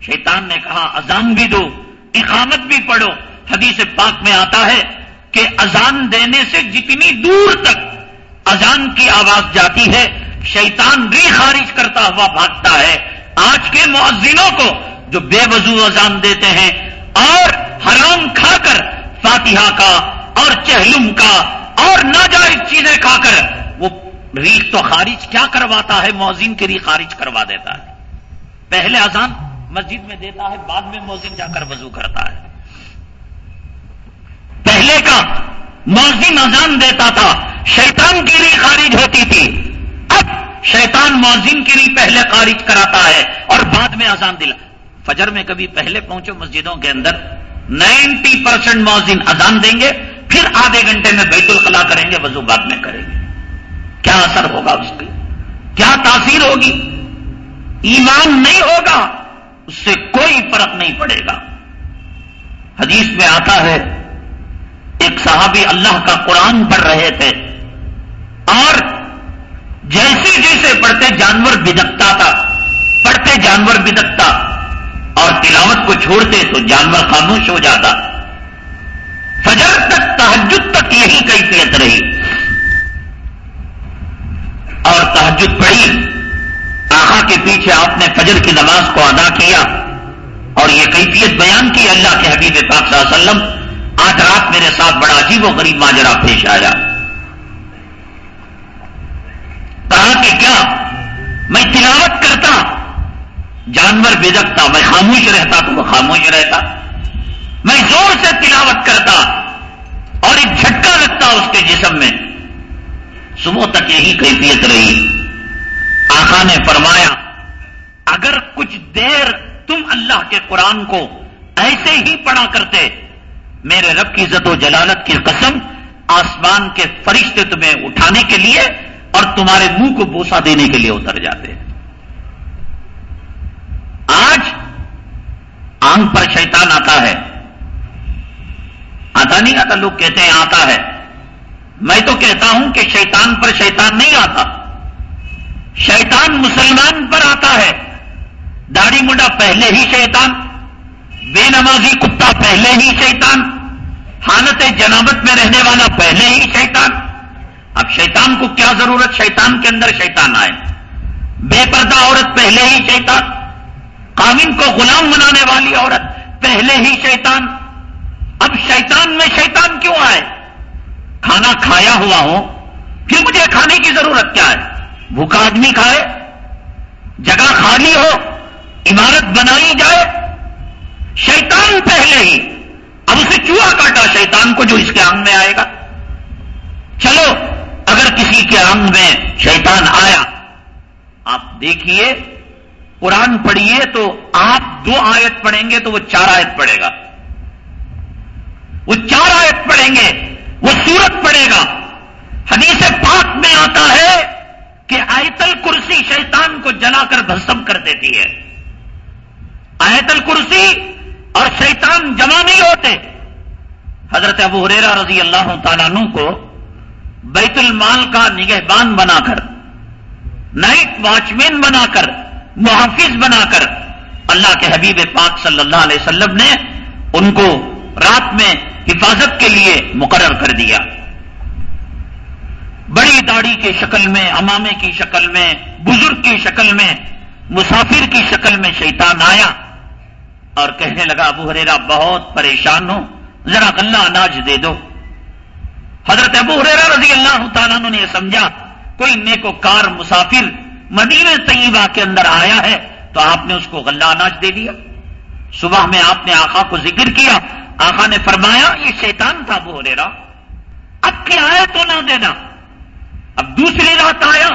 شیطان نے کہا، اذان بھی دو، اقامت بھی پڑھو۔ حدیث پاک میں آتا ہے کہ اذان دینے سے جتنی دور تک اذان کی آواز جاتی ہے، شیطان بھی خارج کرتا ہوا بھاگتا ہے۔ آج کے معذنوں کو جو بے وضو اذان دیتے ہیں اور حرام کھا کر فاتحہ کا اور چہلم کا اور ناجائز چیزیں کھا کر وہ ریخ تو خارج کیا کرواتا ہے؟ موزین کی ریخ خارج کروا دیتا ہے۔ پہلے اذان مسجد میں دیتا ہے، بعد میں موزن جا کر وضو کرتا ہے۔ پہلے کا موزن اذان دیتا تھا، شیطان کی ری خارج ہوتی تھی۔ اب شیطان موزن کی ری پہلے خارج کراتا ہے اور بعد میں اذان دلا فجر میں کبھی پہلے پہنچو مسجدوں کے اندر، نائنٹی پرسینٹ موزن اذان دیں گے، پھر آدھے گھنٹے میں بیت الخلا کریں گے، وضو بعد میں کریں گے۔ کیا اثر ہوگا اس کی کیا تاثیر ہوگی؟ ایمان نہیں ہوگا، اس سے کوئی فرق نہیں پڑے گا۔ حدیث میں آتا ہے، ایک صحابی اللہ کا قرآن پڑھ رہے تھے، اور جیسے جیسے پڑھتے جانور بدکتا تھا، پڑھتے جانور بدکتا۔ اور تلاوت کو چھوڑتے تو جانور خاموش ہو جاتا۔ فجر تک تحجد تک یہی کیفیت رہی۔ اور تحجد پڑھی۔ آخا کے پیچھے آپ نے فجر کی نماز کو ادا کیا۔ اور یہ کیفیت بیان کی اللہ کے حبیب پاک صلی اللہ علیہ وسلم۔ آج رات میرے ساتھ بڑا عجیب و غریب ماجرا پیش آیا۔ کہا کہ کیا؟ میں تلاوت کرتا۔ جانور بھجکتا میں خاموش رہتا تو وہ خاموش رہتا۔ میں زور سے تلاوت کرتا اور ایک جھٹکا لگتا اس کے جسم میں۔ صبح تک یہی کیفیت رہی۔ آخا نے فرمایا، اگر کچھ دیر تم اللہ کے قرآن کو ایسے ہی پڑھا کرتے، میرے رب کی عزت و جلالت کی قسم، آسمان کے فرشتے تمہیں اٹھانے کے لیے اور تمہارے منہ کو بوسا دینے کے لیے اتر جاتے۔ ہیں آج آنکھ پر شیطان آتا ہے۔ آتا نہیں آتا، لوگ کہتے ہیں آتا ہے۔ میں تو کہتا ہوں کہ شیطان پر شیطان نہیں آتا۔ شیطان مسلمان پر آتا ہے۔ داڑھی منڈا پہلے ہی شیطان، بے نمازی کتا پہلے ہی شیطان، حالت جنابت میں رہنے والا پہلے ہی شیطان۔ اب شیطان کو کیا ضرورت؟ شیطان کے اندر شیطان آئے۔ بے پردہ عورت پہلے ہی شیطان۔ قانون کو غلام بنانے والی عورت، پہلے ہی شیطان۔ اب شیطان میں شیطان کیوں آئے؟ کھانا کھایا ہوا ہو پھر مجھے کھانے کی ضرورت کیا ہے؟ بھوکا آدمی کھائے، جگہ خالی ہو، عمارت بنائی جائے۔ شیطان پہلے ہی۔ اب اسے چوہا کاٹا شیطان کو جو اس کے آنگ میں آئے گا۔ چلو، اگر کسی کے آنگ میں شیطان آیا، آپ دیکھیے قرآن پڑھیے تو آپ دو آیت پڑھیں گے تو وہ چار آیت پڑھے گا۔ وہ چار آیت پڑھیں گے، وہ سورت پڑے گا۔ حدیث پاک میں آتا ہے کہ آیت الکرسی شیطان کو جلا کر بھسم کر دیتی ہے۔ آیت الکرسی اور شیطان جمع نہیں ہوتے۔ حضرت ابو حریرا رضی اللہ تعالیٰ عنہ کو بیت المال کا نگہبان بنا کر نائٹ واچ مین بنا کر محافظ بنا کر اللہ کے حبیب پاک صلی اللہ علیہ وسلم نے ان کو رات میں حفاظت کے لیے مقرر کر دیا۔ بڑی داڑھی کی شکل میں، امامے کی شکل میں، بزرگ کی شکل میں، مسافر کی شکل میں شیطان آیا اور کہنے لگا، ابو ہریرا بہت پریشان ہو ذرا غلہ اناج دے دو۔ حضرت ابو ہریرا رضی اللہ تعالیٰ نے یہ سمجھا، کوئی نیکو کار مسافر مدینہ طیبہ کے اندر آیا ہے تو آپ نے اس کو غلہ اناج دے دیا۔ صبح میں آپ نے آقا کو ذکر کیا، آقا نے فرمایا، یہ شیطان تھا وہ ریرا اب کیا آیا تو نہ دینا۔ اب دوسری رات آیا۔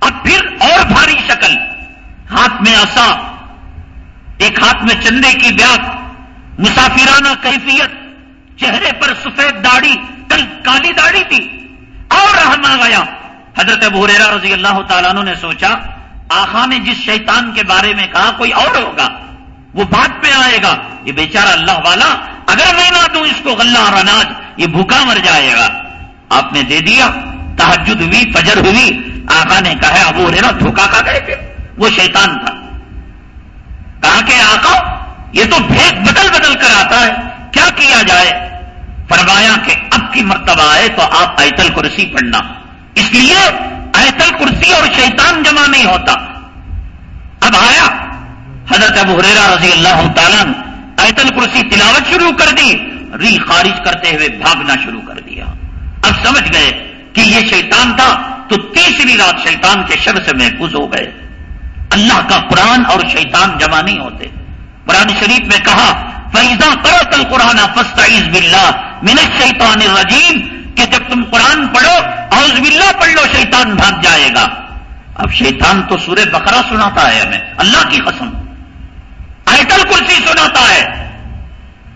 اب پھر اور بھاری شکل۔ ہاتھ میں آسا ایک ہاتھ میں چندے کی بیاگ مسافرانہ کیفیت، چہرے پر سفید داڑھی، کل کالی داڑھی تھی۔ اور رحم آ گیا حضرت بوریرا رضی اللہ تعالیٰ نے سوچا، آخا نے جس شیطان کے بارے میں کہا، کوئی اور ہوگا، وہ بات پہ آئے گا، یہ بیچارہ اللہ والا، اگر میں نہ دوں اس کو غلہ اور اناج، یہ بھوکا مر جائے گا۔ آپ نے دے دیا تحجد ہوئی، فجر ہوئی، آقا نے کہا، ابو ریرا دھوکا کا گئے تھے، وہ شیطان تھا۔ کہا کہ آقا، یہ تو بھیک بدل بدل کر آتا ہے، کیا کیا جائے؟ فرمایا کہ اب کی مرتبہ آئے تو آپ ایتل کرسی پڑھنا۔ اس لیے ایتل کرسی اور شیطان جمع نہیں ہوتا۔ اب آیا۔ حضرت ابو حریرا رضی اللہ تعالیٰ ایت الکرسی تلاوت شروع کر دی ری خارج کرتے ہوئے بھاگنا شروع کر دیا۔ اب سمجھ گئے کہ یہ شیطان تھا تو تیسری رات شیطان کے شر سے محفوظ ہو گئے۔ اللہ کا قرآن اور شیطان جمع نہیں ہوتے۔ قرآن شریف میں کہا فیضا کرت القرآن فستعیز باللہ من الشیطان الرجیم کہ جب تم قرآن پڑھو اوز باللہ پڑھ لو، شیطان بھاگ جائے گا۔ اب شیطان تو سورہ بقرہ سناتا ہے ہمیں، اللہ کی قسم۔ آئٹل کرسی سناتا ہے۔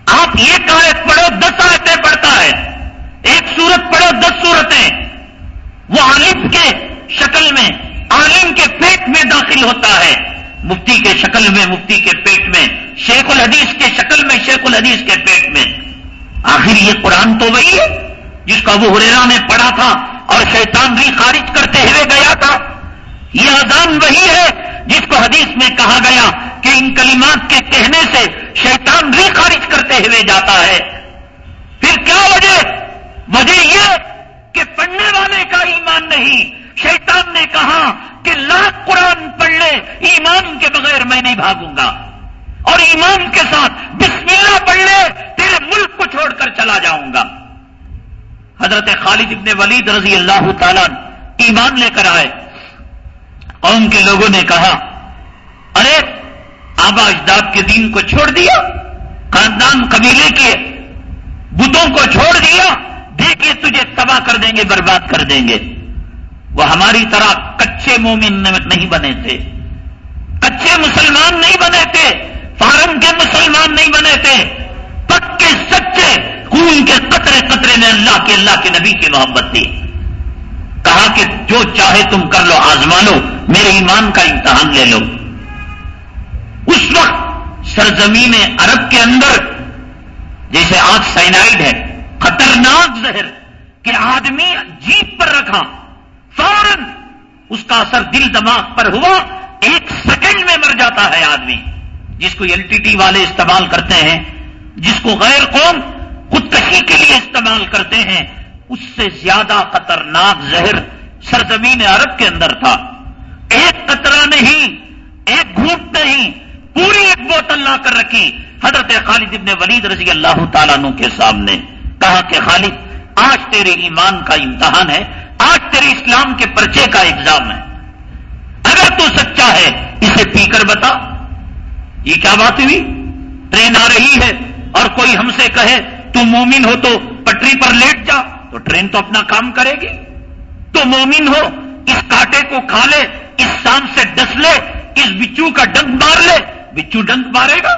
آپ ایک آیت پڑھو، دس آیتیں پڑھتا ہے۔ ایک سورت پڑھو، دس سورتیں۔ وہ عالم کے شکل میں، عالم کے پیٹ میں داخل ہوتا ہے۔ مفتی کے شکل میں، مفتی کے پیٹ میں، شیخ الحدیث کے شکل میں، شیخ الحدیث کے پیٹ میں۔ آخر یہ قرآن تو وہی ہے۔ جس کا وہ ہریرا نے پڑھا تھا اور شیطان بھی خارج کرتے ہوئے گیا تھا، یہ اذان وہی ہے جس کو حدیث میں کہا گیا کہ ان کلمات کے کہنے سے شیطان بھی خارج کرتے ہوئے جاتا ہے۔ پھر کیا وجہ؟ وجہ یہ کہ پڑھنے والے کا ایمان نہیں۔ شیطان نے کہا کہ لاکھ قرآن پڑھ لے، ایمان کے بغیر میں نہیں بھاگوں گا۔ اور ایمان کے ساتھ بسم اللہ پڑھ لے، تیرے ملک کو چھوڑ کر چلا جاؤں گا۔ حضرت خالد ابن ولید رضی اللہ تعالیٰ ایمان لے کر آئے قوم کے لوگوں نے کہا، ارے، آبا اجداد کے دین کو چھوڑ دیا، خاندان قبیلے کے بتوں کو چھوڑ دیا کہ تجھے تباہ کر دیں گے، برباد کر دیں گے۔ وہ ہماری طرح کچے مومن نہیں بنے تھے۔ کچے مسلمان نہیں بنے تھے، فارم کے مسلمان نہیں بنے تھے۔ پکے سچے خون کے قطرے قطرے میں اللہ کے اللہ کے نبی کی محبت تھی کہا کہ جو چاہے تم کر لو آزما لو میرے ایمان کا امتحان لے لو۔ اس وقت سرزمین عرب کے اندر، جیسے آج سائنائڈ ہے، خطرناک زہر کہ آدمی جیپ پر رکھا، فوراً اس کا اثر دل دماغ پر ہوا، ایک سیکنڈ میں مر جاتا ہے آدمی۔ جس کو ایل ٹی ٹی والے استعمال کرتے ہیں، جس کو غیر قوم خودکشی کے لیے استعمال کرتے ہیں، اس سے زیادہ خطرناک زہر سرزمین عرب کے اندر تھا۔ ایک قطرہ نہیں، ایک گھوٹ نہیں، پوری ایک بوتل لا کر رکھی۔ حضرت خالد ابن ولید رضی اللہ تعالیٰ کے سامنے کہا کہ خالد، آج تیرے ایمان کا امتحان ہے، آج تیرے اسلام کے پرچے کا ایگزام ہے۔ اگر تو سچا ہے، اسے پی کر بتا۔ یہ کیا بات ہوئی؟ ٹرین آ رہی ہے اور کوئی ہم سے کہے تو مومن ہو تو پٹری پر لیٹ جا، تو ٹرین تو اپنا کام کرے گی۔ تو مومن ہو، اس کاٹے کو کھا لے، اس سام سے ڈس لے، اس بچو کا ڈنک مار لے بچو ڈنک مارے گا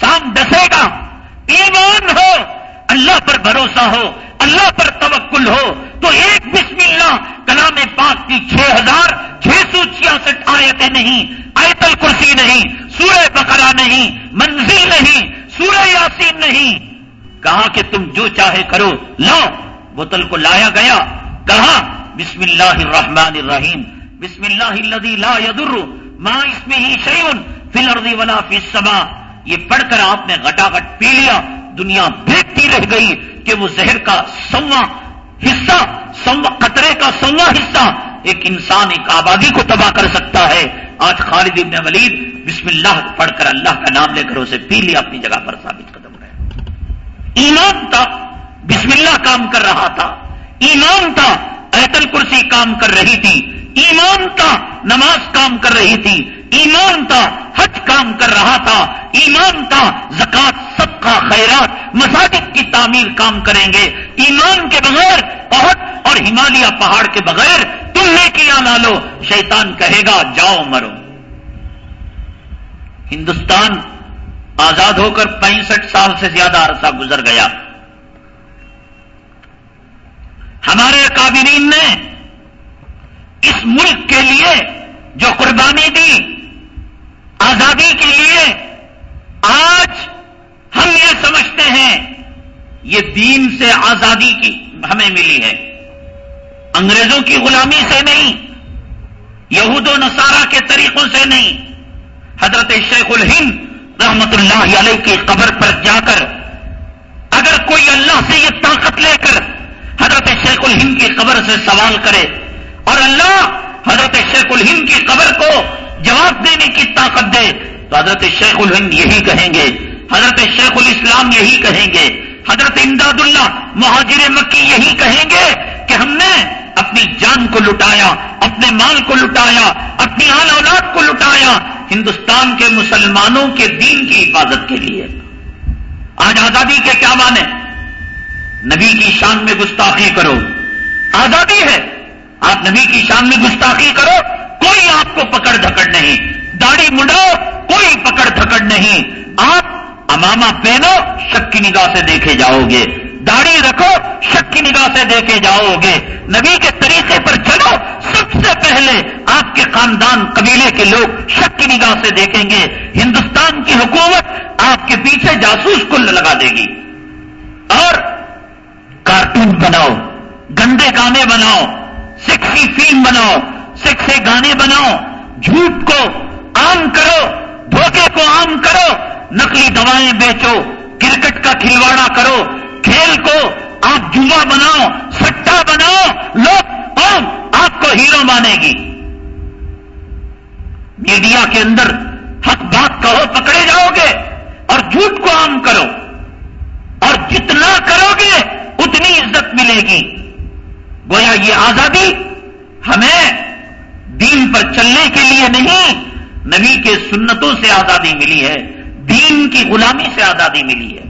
سام ڈسے گا۔ ایمان ہو، اللہ پر بھروسہ ہو، اللہ پر توکل ہو۔ تو ایک بسم اللہ، کلام پاک کی چھ ہزار چھ سو چھیاسٹھ آیتیں نہیں، آیت کرسی نہیں، سورہ بقرہ نہیں، منزل نہیں، سورہ یاسین نہیں۔ کہا کہ تم جو چاہے کرو، لاؤ۔ بوتل کو لایا گیا۔ کہا، بسم اللہ الرحمن الرحیم۔ بسم اللہ الذي لا يضر ما اسمه شيء في الارض ولا في السماء۔ یہ پڑھ کر آپ نے گٹا گٹ پی لیا۔ دنیا دیکھتی رہ گئی کہ وہ زہر کا سوا حصہ سوا قطرے کا سوا حصہ ایک انسان، ایک آبادی کو تباہ کر سکتا ہے۔ آج خالد ابن ولید بسم اللہ پڑھ کر اللہ کا نام لے کر اسے پی لیا، اپنی جگہ پر ثابت قدم رہے ایمان تھا، بسم اللہ کام کر رہا تھا۔ ایمان تھا ایتل کرسی کام کر رہی تھی۔ ایمان تھا، نماز کام کر رہی تھی۔ ایمان تھا، حج کام کر رہا تھا۔ ایمان تھا زکات سب کا خیرات، مساجد کی تعمیر کام کریں گے۔ ایمان کے بغیر بہت اور ہمالیہ پہاڑ کے بغیر تم نے کیا نہ لو۔ شیطان کہے گا، جاؤ مرو۔ ہندوستان آزاد ہو کر پینسٹھ سال سے زیادہ عرصہ گزر گیا۔ ہمارے کابرین نے اس ملک کے لیے جو قربانی دی، آزادی کے لیے، آج ہم یہ سمجھتے ہیں، یہ دین سے آزادی کی ہمیں ملی ہے۔ انگریزوں کی غلامی سے نہیں، یہود و نصارہ کے طریقوں سے نہیں۔ حضرت شیخ الہند رحمت اللہ علیہ کی قبر پر جا کر اگر کوئی اللہ سے یہ طاقت لے کر حضرت شیخ الہند کی قبر سے سوال کرے اور اللہ حضرت شیخ الہند کی قبر کو جواب دینے کی طاقت دے، تو حضرت شیخ الہند یہی کہیں گے، حضرت شیخ الاسلام یہی کہیں گے، حضرت امداد اللہ مہاجر مکی یہی کہیں گے کہ ہم نے اپنی جان کو لٹایا، اپنے مال کو لٹایا، اپنی آل اولاد کو لٹایا ہندوستان کے مسلمانوں کے دین کی حفاظت کے لیے۔ آج آزادی کے کیا مانے نبی کی شان میں گستاخی کرو۔ آزادی ہے۔ آپ نبی کی شان میں گستاخی کرو۔ کوئی آپ کو پکڑ دھکڑ نہیں۔ داڑھی مڈاؤ کوئی پکڑ دھکڑ نہیں۔ آپ اماما پہنو، شک کی نگاہ سے دیکھے جاؤ گے۔ داڑھی رکھو، شک کی نگاہ سے دیکھے جاؤ گے۔ نبی کے طریقے پر چلو، سب سے پہلے آپ کے خاندان قبیلے کے لوگ شک کی نگاہ سے دیکھیں گے۔ ہندوستان کی حکومت آپ کے پیچھے جاسوس کل لگا دے گی۔ اور کارٹون بناؤ، گندے گانے بناؤ، سیکسی فلم بناؤ، سیکسی گانے بناؤ۔ جھوٹ کو عام کرو، دھوکے کو عام کرو۔ نقلی دوائیں بیچو، کرکٹ کا کھلواڑا کرو۔ کھیل کو آپ جمعہ بناؤ، سٹا بناؤ لوگ قوم آپ کو ہیرو مانے گی۔ میڈیا کے اندر حق بات کہو، پکڑے جاؤ گے اور جھوٹ کو عام کرو۔ اور جتنا کرو گے، اتنی عزت ملے گی۔ گویا یہ آزادی ہمیں دین پر چلنے کے لیے نہیں، نبی کے سنتوں سے آزادی ملی ہے، دین کی غلامی سے آزادی ملی ہے۔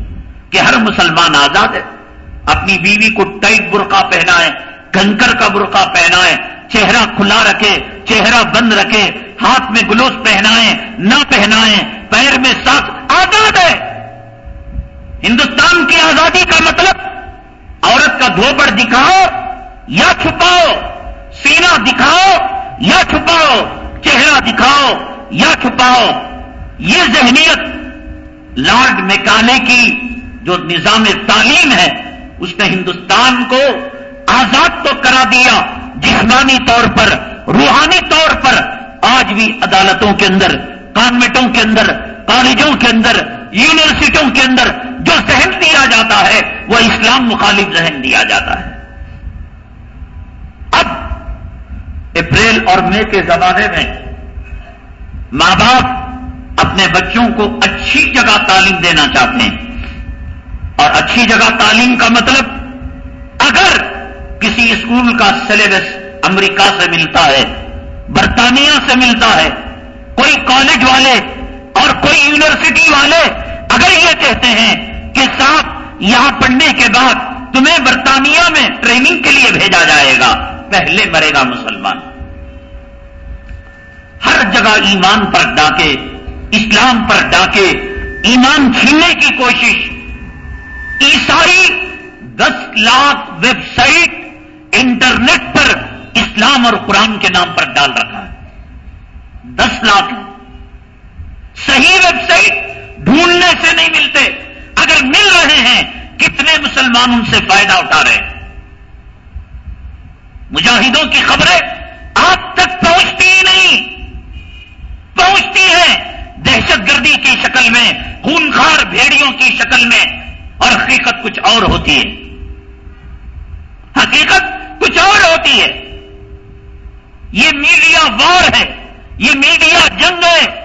کہ ہر مسلمان آزاد ہے۔ اپنی بیوی کو ٹائٹ برقع پہنائے کنکر کا برقع پہنائے چہرہ کھلا رکھے چہرہ بند رکھے ہاتھ میں گلوز پہنائے نہ پہنائے پیر میں ساتھ آزاد ہے۔ ہندوستان کی آزادی کا مطلب عورت کا دھوپڑ دکھاؤ یا چھپاؤ، سینہ دکھاؤ یا چھپاؤ، چہرہ دکھاؤ یا چھپاؤ۔ یہ ذہنیت لارڈ میکانے کی جو نظام تعلیم ہے، اس نے ہندوستان کو آزاد تو کرا دیا۔ جسمانی طور پر، روحانی طور پر آج بھی عدالتوں کے اندر، کانوینٹوں کے اندر، کالجوں کے اندر، یونیورسٹیوں کے اندر جو ذہن دیا جاتا ہے، وہ اسلام مخالف ذہن دیا جاتا ہے۔ اب اپریل اور مئی کے زمانے میں ماں باپ اپنے بچوں کو اچھی جگہ تعلیم دینا چاہتے ہیں۔ اور اچھی جگہ تعلیم کا مطلب اگر کسی اسکول کا سلیبس امریکہ سے ملتا ہے، برطانیہ سے ملتا ہے، کوئی کالج والے اور کوئی یونیورسٹی والے اگر یہ کہتے ہیں کہ صاحب یہاں پڑھنے کے بعد تمہیں برطانیہ میں ٹریننگ کے لیے بھیجا جائے گا، پہلے مرے گا مسلمان۔ ہر جگہ ایمان پر ڈاکے، اسلام پر ڈاکے، ایمان چھیننے کی کوشش عیسائی دس لاکھ ویب سائٹ انٹرنیٹ پر اسلام اور قرآن کے نام پر ڈال رکھا ہے۔ دس لاکھ۔ صحیح ویب سائٹ ڈھونڈنے سے نہیں ملتے۔ اگر مل رہے ہیں، کتنے مسلمان ان سے فائدہ اٹھا رہے ہیں؟ مجاہدوں کی خبریں آپ تک پہنچتی ہی نہیں۔ پہنچتی ہیں۔ دہشت گردی کی شکل میں خونخار بھیڑیوں کی شکل میں۔ اور حقیقت کچھ اور ہوتی ہے۔ حقیقت کچھ اور ہوتی ہے۔ یہ میڈیا وار ہے۔ یہ میڈیا جنگ ہے۔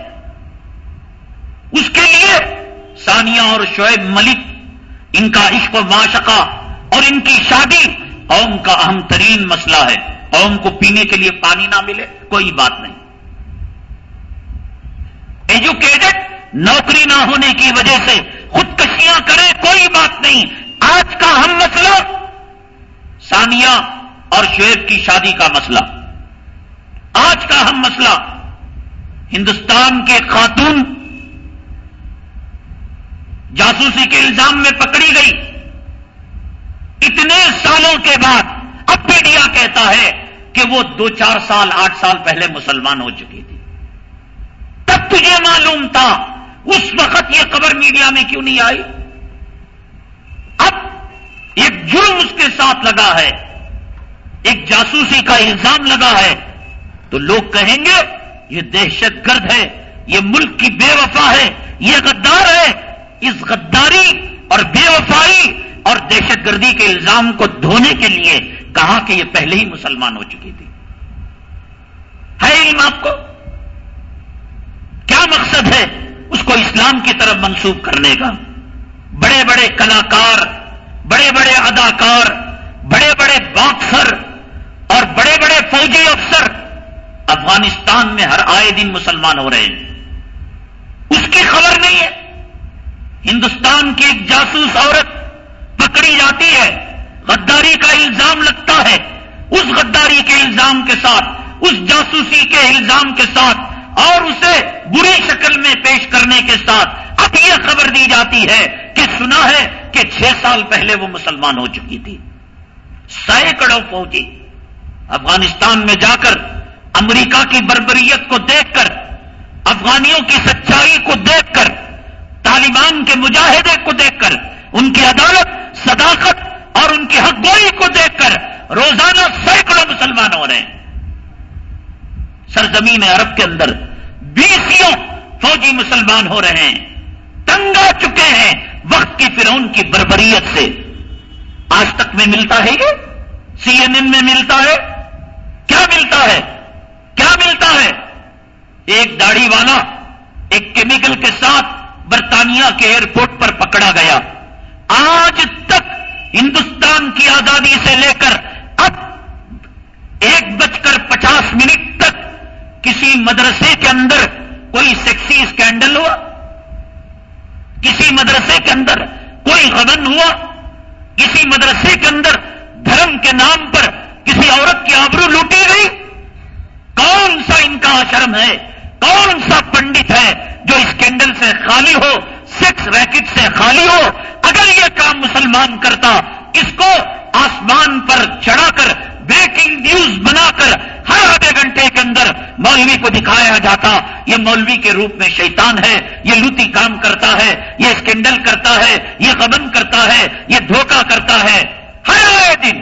اس کے لیے ثانیہ اور شعیب ملک، ان کا عشق و معاشقہ اور ان کی شادی قوم کا اہم ترین مسئلہ ہے۔ قوم کو پینے کے لیے پانی نہ ملے، کوئی بات نہیں۔ ایجوکیٹڈ نوکری نہ ہونے کی وجہ سے خودکشیاں کرے، کوئی بات نہیں۔ آج کا اہم مسئلہ ثانیہ اور شعیب کی شادی کا مسئلہ۔ آج کا اہم مسئلہ ہندوستان کے خاتون جاسوسی کے الزام میں پکڑی گئی۔ اتنے سالوں کے بعد اب میڈیا کہتا ہے کہ وہ دو چار سال، آٹھ سال پہلے مسلمان ہو چکی تھی۔ تب تجھے معلوم تھا اس وقت یہ خبر میڈیا میں کیوں نہیں آئی؟ اب ایک جرم اس کے ساتھ لگا ہے، ایک جاسوسی کا الزام لگا ہے۔ تو لوگ کہیں گے، یہ دہشت گرد ہے، یہ ملک کی بے وفا ہے، یہ غدار ہے۔ اس غداری اور بے وفائی اور دہشت گردی کے الزام کو دھونے کے لیے کہا کہ یہ پہلے ہی مسلمان ہو چکی تھی۔ ہے علم آپ کو؟ کیا مقصد ہے؟ اس کو اسلام کی طرف منسوخ کرنے کا بڑے بڑے کلاکار، بڑے بڑے اداکار، بڑے بڑے باکسر اور بڑے بڑے فوجی افسر افغانستان میں ہر آئے دن مسلمان ہو رہے ہیں۔ اس کی خبر نہیں ہے۔ ہندوستان کی ایک جاسوس عورت پکڑی جاتی ہے، غداری کا الزام لگتا ہے۔ اس غداری کے الزام کے ساتھ، اس جاسوسی کے الزام کے ساتھ اور اسے بری شکل میں پیش کرنے کے ساتھ اب یہ خبر دی جاتی ہے کہ سنا ہے کہ چھ سال پہلے وہ مسلمان ہو چکی تھی۔ سینکڑوں فوجی افغانستان میں جا کر امریکہ کی بربریت کو دیکھ کر، افغانیوں کی سچائی کو دیکھ کر، طالبان کے مجاہدے کو دیکھ کر، ان کی عدالت، صداقت اور ان کی حق گوئی کو دیکھ کر روزانہ سینکڑوں مسلمان ہو رہے ہیں۔ سرزمین عرب کے اندر بیسوں فوجی مسلمان ہو رہے ہیں، تنگ آ چکے ہیں وقت کی فرون کی بربریت سے۔ آج تک میں ملتا ہے یہ؟ سی این این میں ملتا ہے؟ کیا ملتا ہے؟ کیا ملتا ہے؟ ایک داڑھی والا ایک کیمیکل کے ساتھ برطانیہ کے ایئرپورٹ پر پکڑا گیا۔ آج تک ہندوستان کی آزادی سے لے کر اب ایک بج کر پچاس منٹ کسی مدرسے کے اندر کوئی سیکسی اسکینڈل ہوا؟ کسی مدرسے کے اندر کوئی غبن ہوا؟ کسی مدرسے کے اندر دھرم کے نام پر کسی عورت کی آبرو لوٹی گئی؟ کون سا ان کا آشرم ہے؟ کون سا پنڈت ہے جو اسکینڈل سے خالی ہو سیکس ریکٹ سے خالی ہو؟ اگر یہ کام مسلمان کرتا، اس کو آسمان پر چڑھا کر بریکنگ نیوز بنا کر ہر آدھے گھنٹے کے اندر مولوی کو دکھایا جاتا۔ یہ مولوی کے روپ میں شیطان ہے، یہ لوتی کام کرتا ہے، یہ اسکینڈل کرتا ہے، یہ قدم کرتا ہے، یہ دھوکہ کرتا ہے۔ ہر دن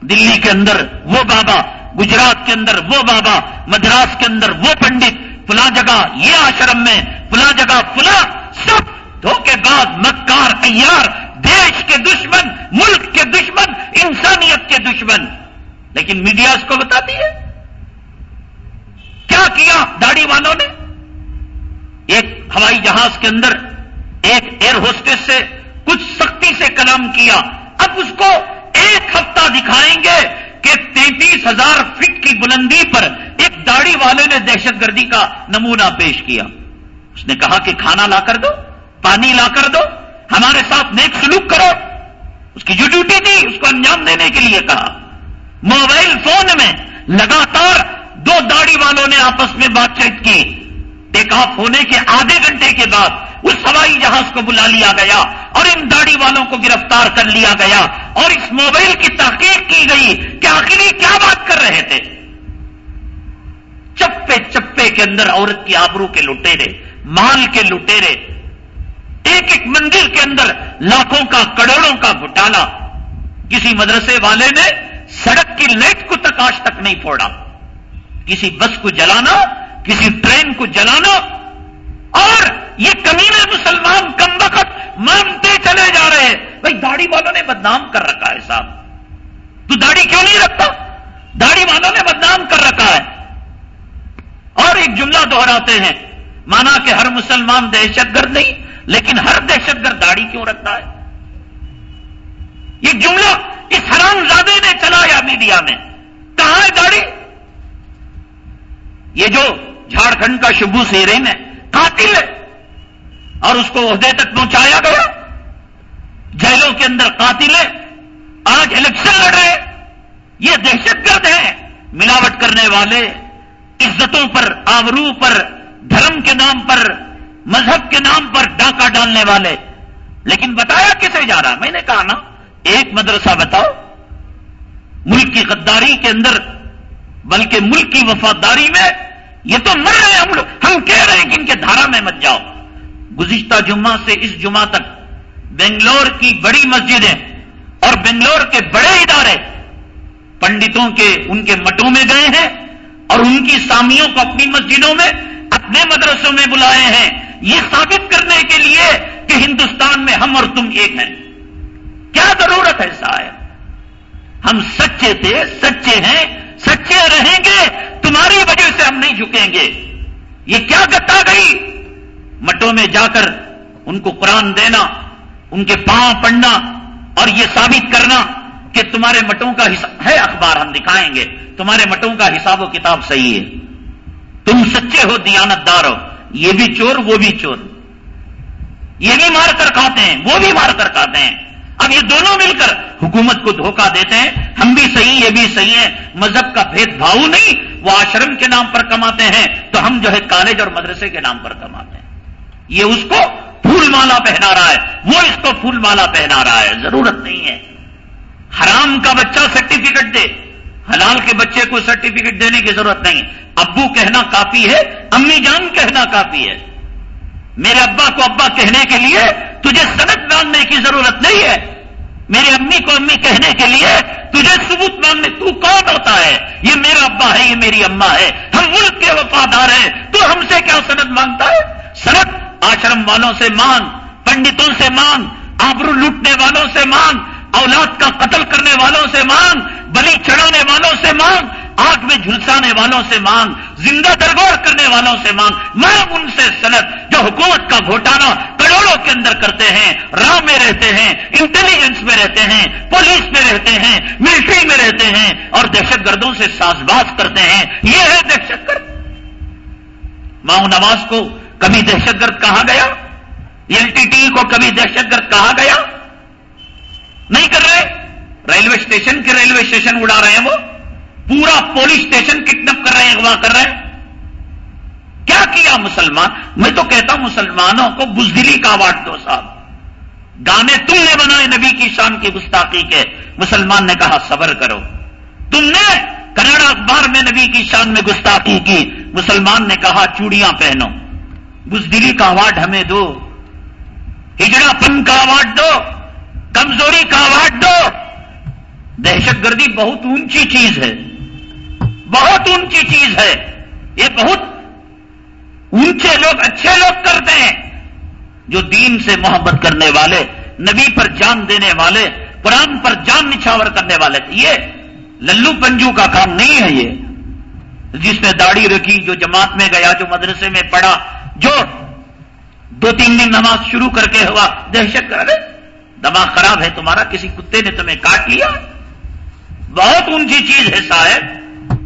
دلی کے اندر وہ بابا، گجرات کے اندر وہ بابا، مدراس کے اندر وہ پنڈت، فلاں جگہ یہ آشرم میں، فلاں جگہ، فلاں سب دھوکے بعد مکار ایار دیش کے دشمن، ملک کے دشمن، انسانیت کے دشمن۔ لیکن میڈیا اس کو بتاتی ہے۔ کیا کیا داڑھی والوں نے؟ ایک ہوائی جہاز کے اندر ایک ایئر ہوسٹس سے کچھ سختی سے کلام کیا۔ اب اس کو ایک ہفتہ دکھائیں گے کہ تینتیس ہزار فٹ کی بلندی پر ایک داڑھی والے نے دہشت گردی کا نمونہ پیش کیا۔ اس نے کہا کہ کھانا لا کر دو، پانی لا کر دو۔ ہمارے ساتھ نیک سلوک کرو۔ اس کی جو ڈیوٹی تھی اس کو انجام دینے کے لیے کہا۔ موبائل فون میں لگاتار دو داڑھی والوں نے آپس میں بات چیت کی۔ ٹیک آف ہونے کے آدھے گھنٹے کے بعد اس ہوائی جہاز کو بلا لیا گیا اور ان داڑھی والوں کو گرفتار کر لیا گیا اور اس موبائل کی تحقیق کی گئی کہ آخری کیا بات کر رہے تھے۔ چپے چپے کے اندر عورت کی آبرو کے لٹیرے، مال کے لٹیرے ایک ایک مندر کے اندر لاکھوں کا کروڑوں کا گھٹالا کسی مدرسے والے نے سڑک کی لائٹ کو تک آج تک نہیں پھوڑا۔ کسی بس کو جلانا، کسی ٹرین کو جلانا۔ اور یہ کمینے مسلمان کم وقت مانتے چلے جا رہے ہیں۔ بھائی داڑھی والوں نے بدنام کر رکھا ہے صاحب۔ تو داڑھی کیوں نہیں رکھتا؟ داڑھی والوں نے بدنام کر رکھا ہے۔ اور ایک جملہ دہراتے ہیں۔ مانا کہ ہر مسلمان دہشت گرد نہیں لیکن ہر دہشت گرد داڑھی کیوں رکھتا ہے؟ یہ جملہ اس حرام زادے نے چلایا میڈیا میں۔ کہاں ہے داڑھی؟ یہ جو جھارکھنڈ کا شبو سیرین ہے، قاتل ہے۔ اور اس کو عہدے تک پہنچایا گیا۔ جیلوں کے اندر قاتل ہے۔ آج الیکشن لڑ رہے یہ دہشت گرد ہیں۔ ملاوٹ کرنے والے، عزتوں پر، آبرو پر، دھرم کے نام پر مذہب کے نام پر ڈاکہ ڈالنے والے۔ لیکن بتایا کسے جا رہا میں نے کہا نا، ایک مدرسہ بتاؤ۔ ملک کی غداری کے اندر، بلکہ ملک کی وفاداری میں، یہ تو مر رہے ہیں ہم لوگ۔ ہم کہہ رہے ہیں کہ ان کے دھارا میں مت جاؤ۔ گزشتہ جمعہ سے اس جمعہ تک بنگلور کی بڑی مسجدیں اور بنگلور کے بڑے ادارے پنڈتوں کے ان کے مٹوں میں گئے ہیں اور ان کی سامیوں کو اپنی مسجدوں میں اپنے مدرسوں میں بلائے ہیں۔ یہ ثابت کرنے کے لیے کہ ہندوستان میں ہم اور تم ایک ہیں۔ کیا ضرورت ہے صاحب ہم سچے تھے، سچے ہیں، سچے رہیں گے، تمہاری وجہ سے ہم نہیں جھکیں گے۔ یہ کیا گتا گئی؟ مٹوں میں جا کر ان کو قرآن دینا، ان کے پاؤں پڑنا اور یہ ثابت کرنا کہ تمہارے مٹوں کا حساب ہے، اخبار ہم دکھائیں گے۔ تمہارے مٹوں کا حساب و کتاب صحیح ہے۔ تم سچے ہو دیانت دار ہو۔ یہ بھی چور، وہ بھی چور۔ یہ بھی مار کر کھاتے ہیں، وہ بھی مار کر کھاتے ہیں۔ اب یہ دونوں مل کر حکومت کو دھوکہ دیتے ہیں۔ ہم بھی صحیح، یہ بھی صحیح ہے۔ مذہب کا بھید بھاؤ نہیں، وہ آشرم کے نام پر کماتے ہیں۔ تو ہم جو ہے کالج اور مدرسے کے نام پر کماتے ہیں۔ یہ اس کو پھول مالا پہنا رہا ہے۔ وہ اس کو پھول مالا پہنا رہا ہے۔ ضرورت نہیں ہے۔ حرام کا بچہ سرٹیفکیٹ دے۔ حلال کے بچے کو سرٹیفکیٹ دینے کی ضرورت نہیں۔ ابو کہنا کافی ہے، امی جان کہنا کافی ہے۔ میرے ابا کو ابا کہنے کے لیے تجھے سنت ماننے کی ضرورت نہیں ہے۔ میری امی کو امی کہنے کے لیے تجھے ثبوت ماننے تو کون ہوتا ہے؟ یہ میرا ابا ہے، یہ میری اما ہے۔ ہم ملک کے وفادار ہیں، تو ہم سے کیا سند مانگتا ہے؟ سند آشرم والوں سے مانگ، پنڈتوں سے مانگ، آبرو لوٹنے والوں سے مانگ، اولاد کا قتل کرنے والوں سے مانگ، بلی چڑھانے والوں سے مانگ آگ میں جھلسانے والوں سے مانگ، زندہ درگور کرنے والوں سے مانگ۔ مانگ ان سے سنت جو حکومت کا گھوٹالا کروڑوں کے اندر کرتے ہیں، راہ میں رہتے ہیں، انٹیلیجنس میں رہتے ہیں، پولیس میں رہتے ہیں، ملٹری میں رہتے ہیں اور دہشت گردوں سے ساز باز کرتے ہیں۔ یہ ہے دہشت گرد۔ ماؤ نواز کو کبھی دہشت گرد کہا گیا؟ ایل ٹی ٹی کو کبھی دہشت گرد کہا گیا؟ نہیں کر رہے؟ ریلوے اسٹیشن کے ریلوے اسٹیشن اڑا رہے ہیں وہ؟ پورا پولیس اسٹیشن کڈنپ کر رہے ہیں، اغوا کر رہے ہیں۔ کیا کیا مسلمان؟ میں تو کہتا ہوں مسلمانوں کو بزدلی کا واٹ دو صاحب۔ گانے تم نے بنائے نبی کی شان کی گستاخی کے۔ مسلمان نے کہا، صبر کرو۔ تم نے کناڈا اخبار میں نبی کی شان میں گستاخی کی۔ مسلمان نے کہا، چوڑیاں پہنو۔ بزدلی کا اواڈ ہمیں دو۔ ہجڑا پن کا اواڈ دو۔ کمزوری کا اواڈ دو۔ دہشت گردی بہت اونچی چیز ہے۔ بہت اونچی چیز ہے۔ یہ بہت اونچے لوگ، اچھے لوگ کرتے ہیں۔ جو دین سے محبت کرنے والے، نبی پر جان دینے والے، قرآن پر جان نچھاور کرنے والے یہ للو پنجو کا کام نہیں ہے یہ۔ جس نے داڑھی رکھی، جو جماعت میں گیا، جو مدرسے میں پڑھا، جو دو تین دن نماز شروع کر کے ہوا، دہشت کر دماغ خراب ہے، تمہارا کسی کتے نے تمہیں کاٹ لیا؟ بہت اونچی چیز ہے صاحب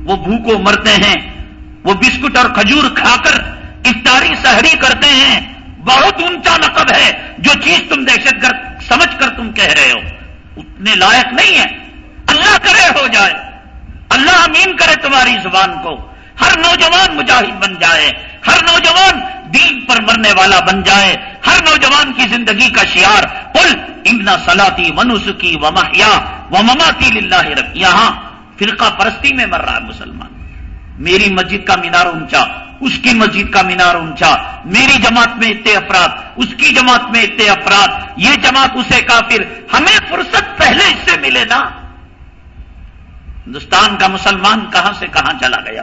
وہ بھوکو مرتے ہیں، وہ بسکٹ اور کھجور کھا کر افطاری سہری کرتے ہیں۔ بہت اونچا نقب ہے، جو چیز تم دہشت گرد سمجھ کر تم کہہ رہے ہو۔ اتنے لائق نہیں ہے اللہ کرے ہو جائے۔ اللہ امین کرے تمہاری زبان کو۔ ہر نوجوان مجاہد بن جائے۔ ہر نوجوان دین پر مرنے والا بن جائے۔ ہر نوجوان کی زندگی کا شیار کل امنا سلاتی ونسکی و محیا و مماتی للہ رب یہاں فرقہ پرستی میں مر رہا ہے مسلمان۔ میری مسجد کا مینار اونچا، اس کی مسجد کا مینار اونچا۔ میری جماعت میں اتنے افراد، اس کی جماعت میں اتنے افراد۔ یہ جماعت اسے کافر، ہمیں فرصت پہلے اس سے ملے نا۔ ہندوستان کا مسلمان کہاں سے کہاں چلا گیا؟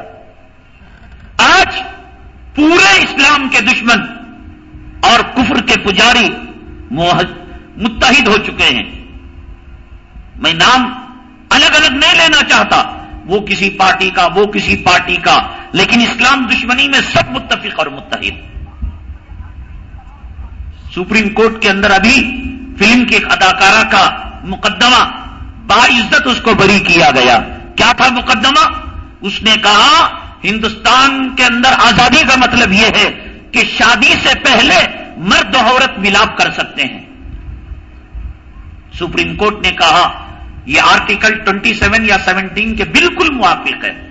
آج پورے اسلام کے دشمن اور کفر کے پجاری متحد ہو چکے ہیں۔ میں نام الگ الگ نہیں لینا چاہتا۔ وہ کسی پارٹی کا، وہ کسی پارٹی کا۔ لیکن اسلام دشمنی میں سب متفق اور متحد۔ سپریم کورٹ کے اندر ابھی فلم کے اداکارہ کا مقدمہ باعزت اس کو بری کیا گیا۔ کیا تھا مقدمہ؟ اس نے کہا، ہندوستان کے اندر آزادی کا مطلب یہ ہے کہ شادی سے پہلے مرد عورت ملاپ کر سکتے ہیں۔ سپریم کورٹ نے کہا یہ آرٹیکل 27 یا 17 کے بالکل موافق ہے۔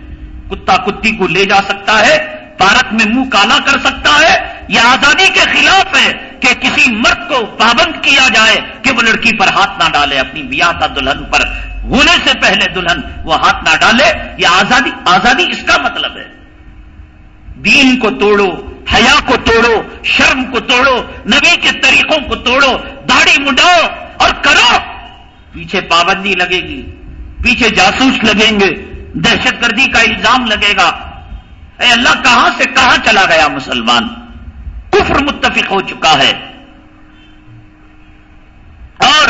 کتا کتی کو لے جا سکتا ہے، پارک میں منہ کالا کر سکتا ہے، یہ آزادی کے خلاف ہے کہ کسی مرد کو پابند کیا جائے کہ وہ لڑکی پر ہاتھ نہ ڈالے، اپنی بیاہ کا دلہن پر ہونے سے پہلے دلہن وہ ہاتھ نہ ڈالے۔ یہ آزادی آزادی اس کا مطلب ہے۔ دین کو توڑو، حیا کو توڑو، شرم کو توڑو، نبی کے طریقوں کو توڑو، داڑھی مڈاؤ اور کرو۔ پیچھے پابندی لگے گی، پیچھے جاسوس لگیں گے، دہشت گردی کا الزام لگے گا۔ اے اللہ، کہاں سے کہاں چلا گیا مسلمان؟ کفر متفق ہو چکا ہے۔ اور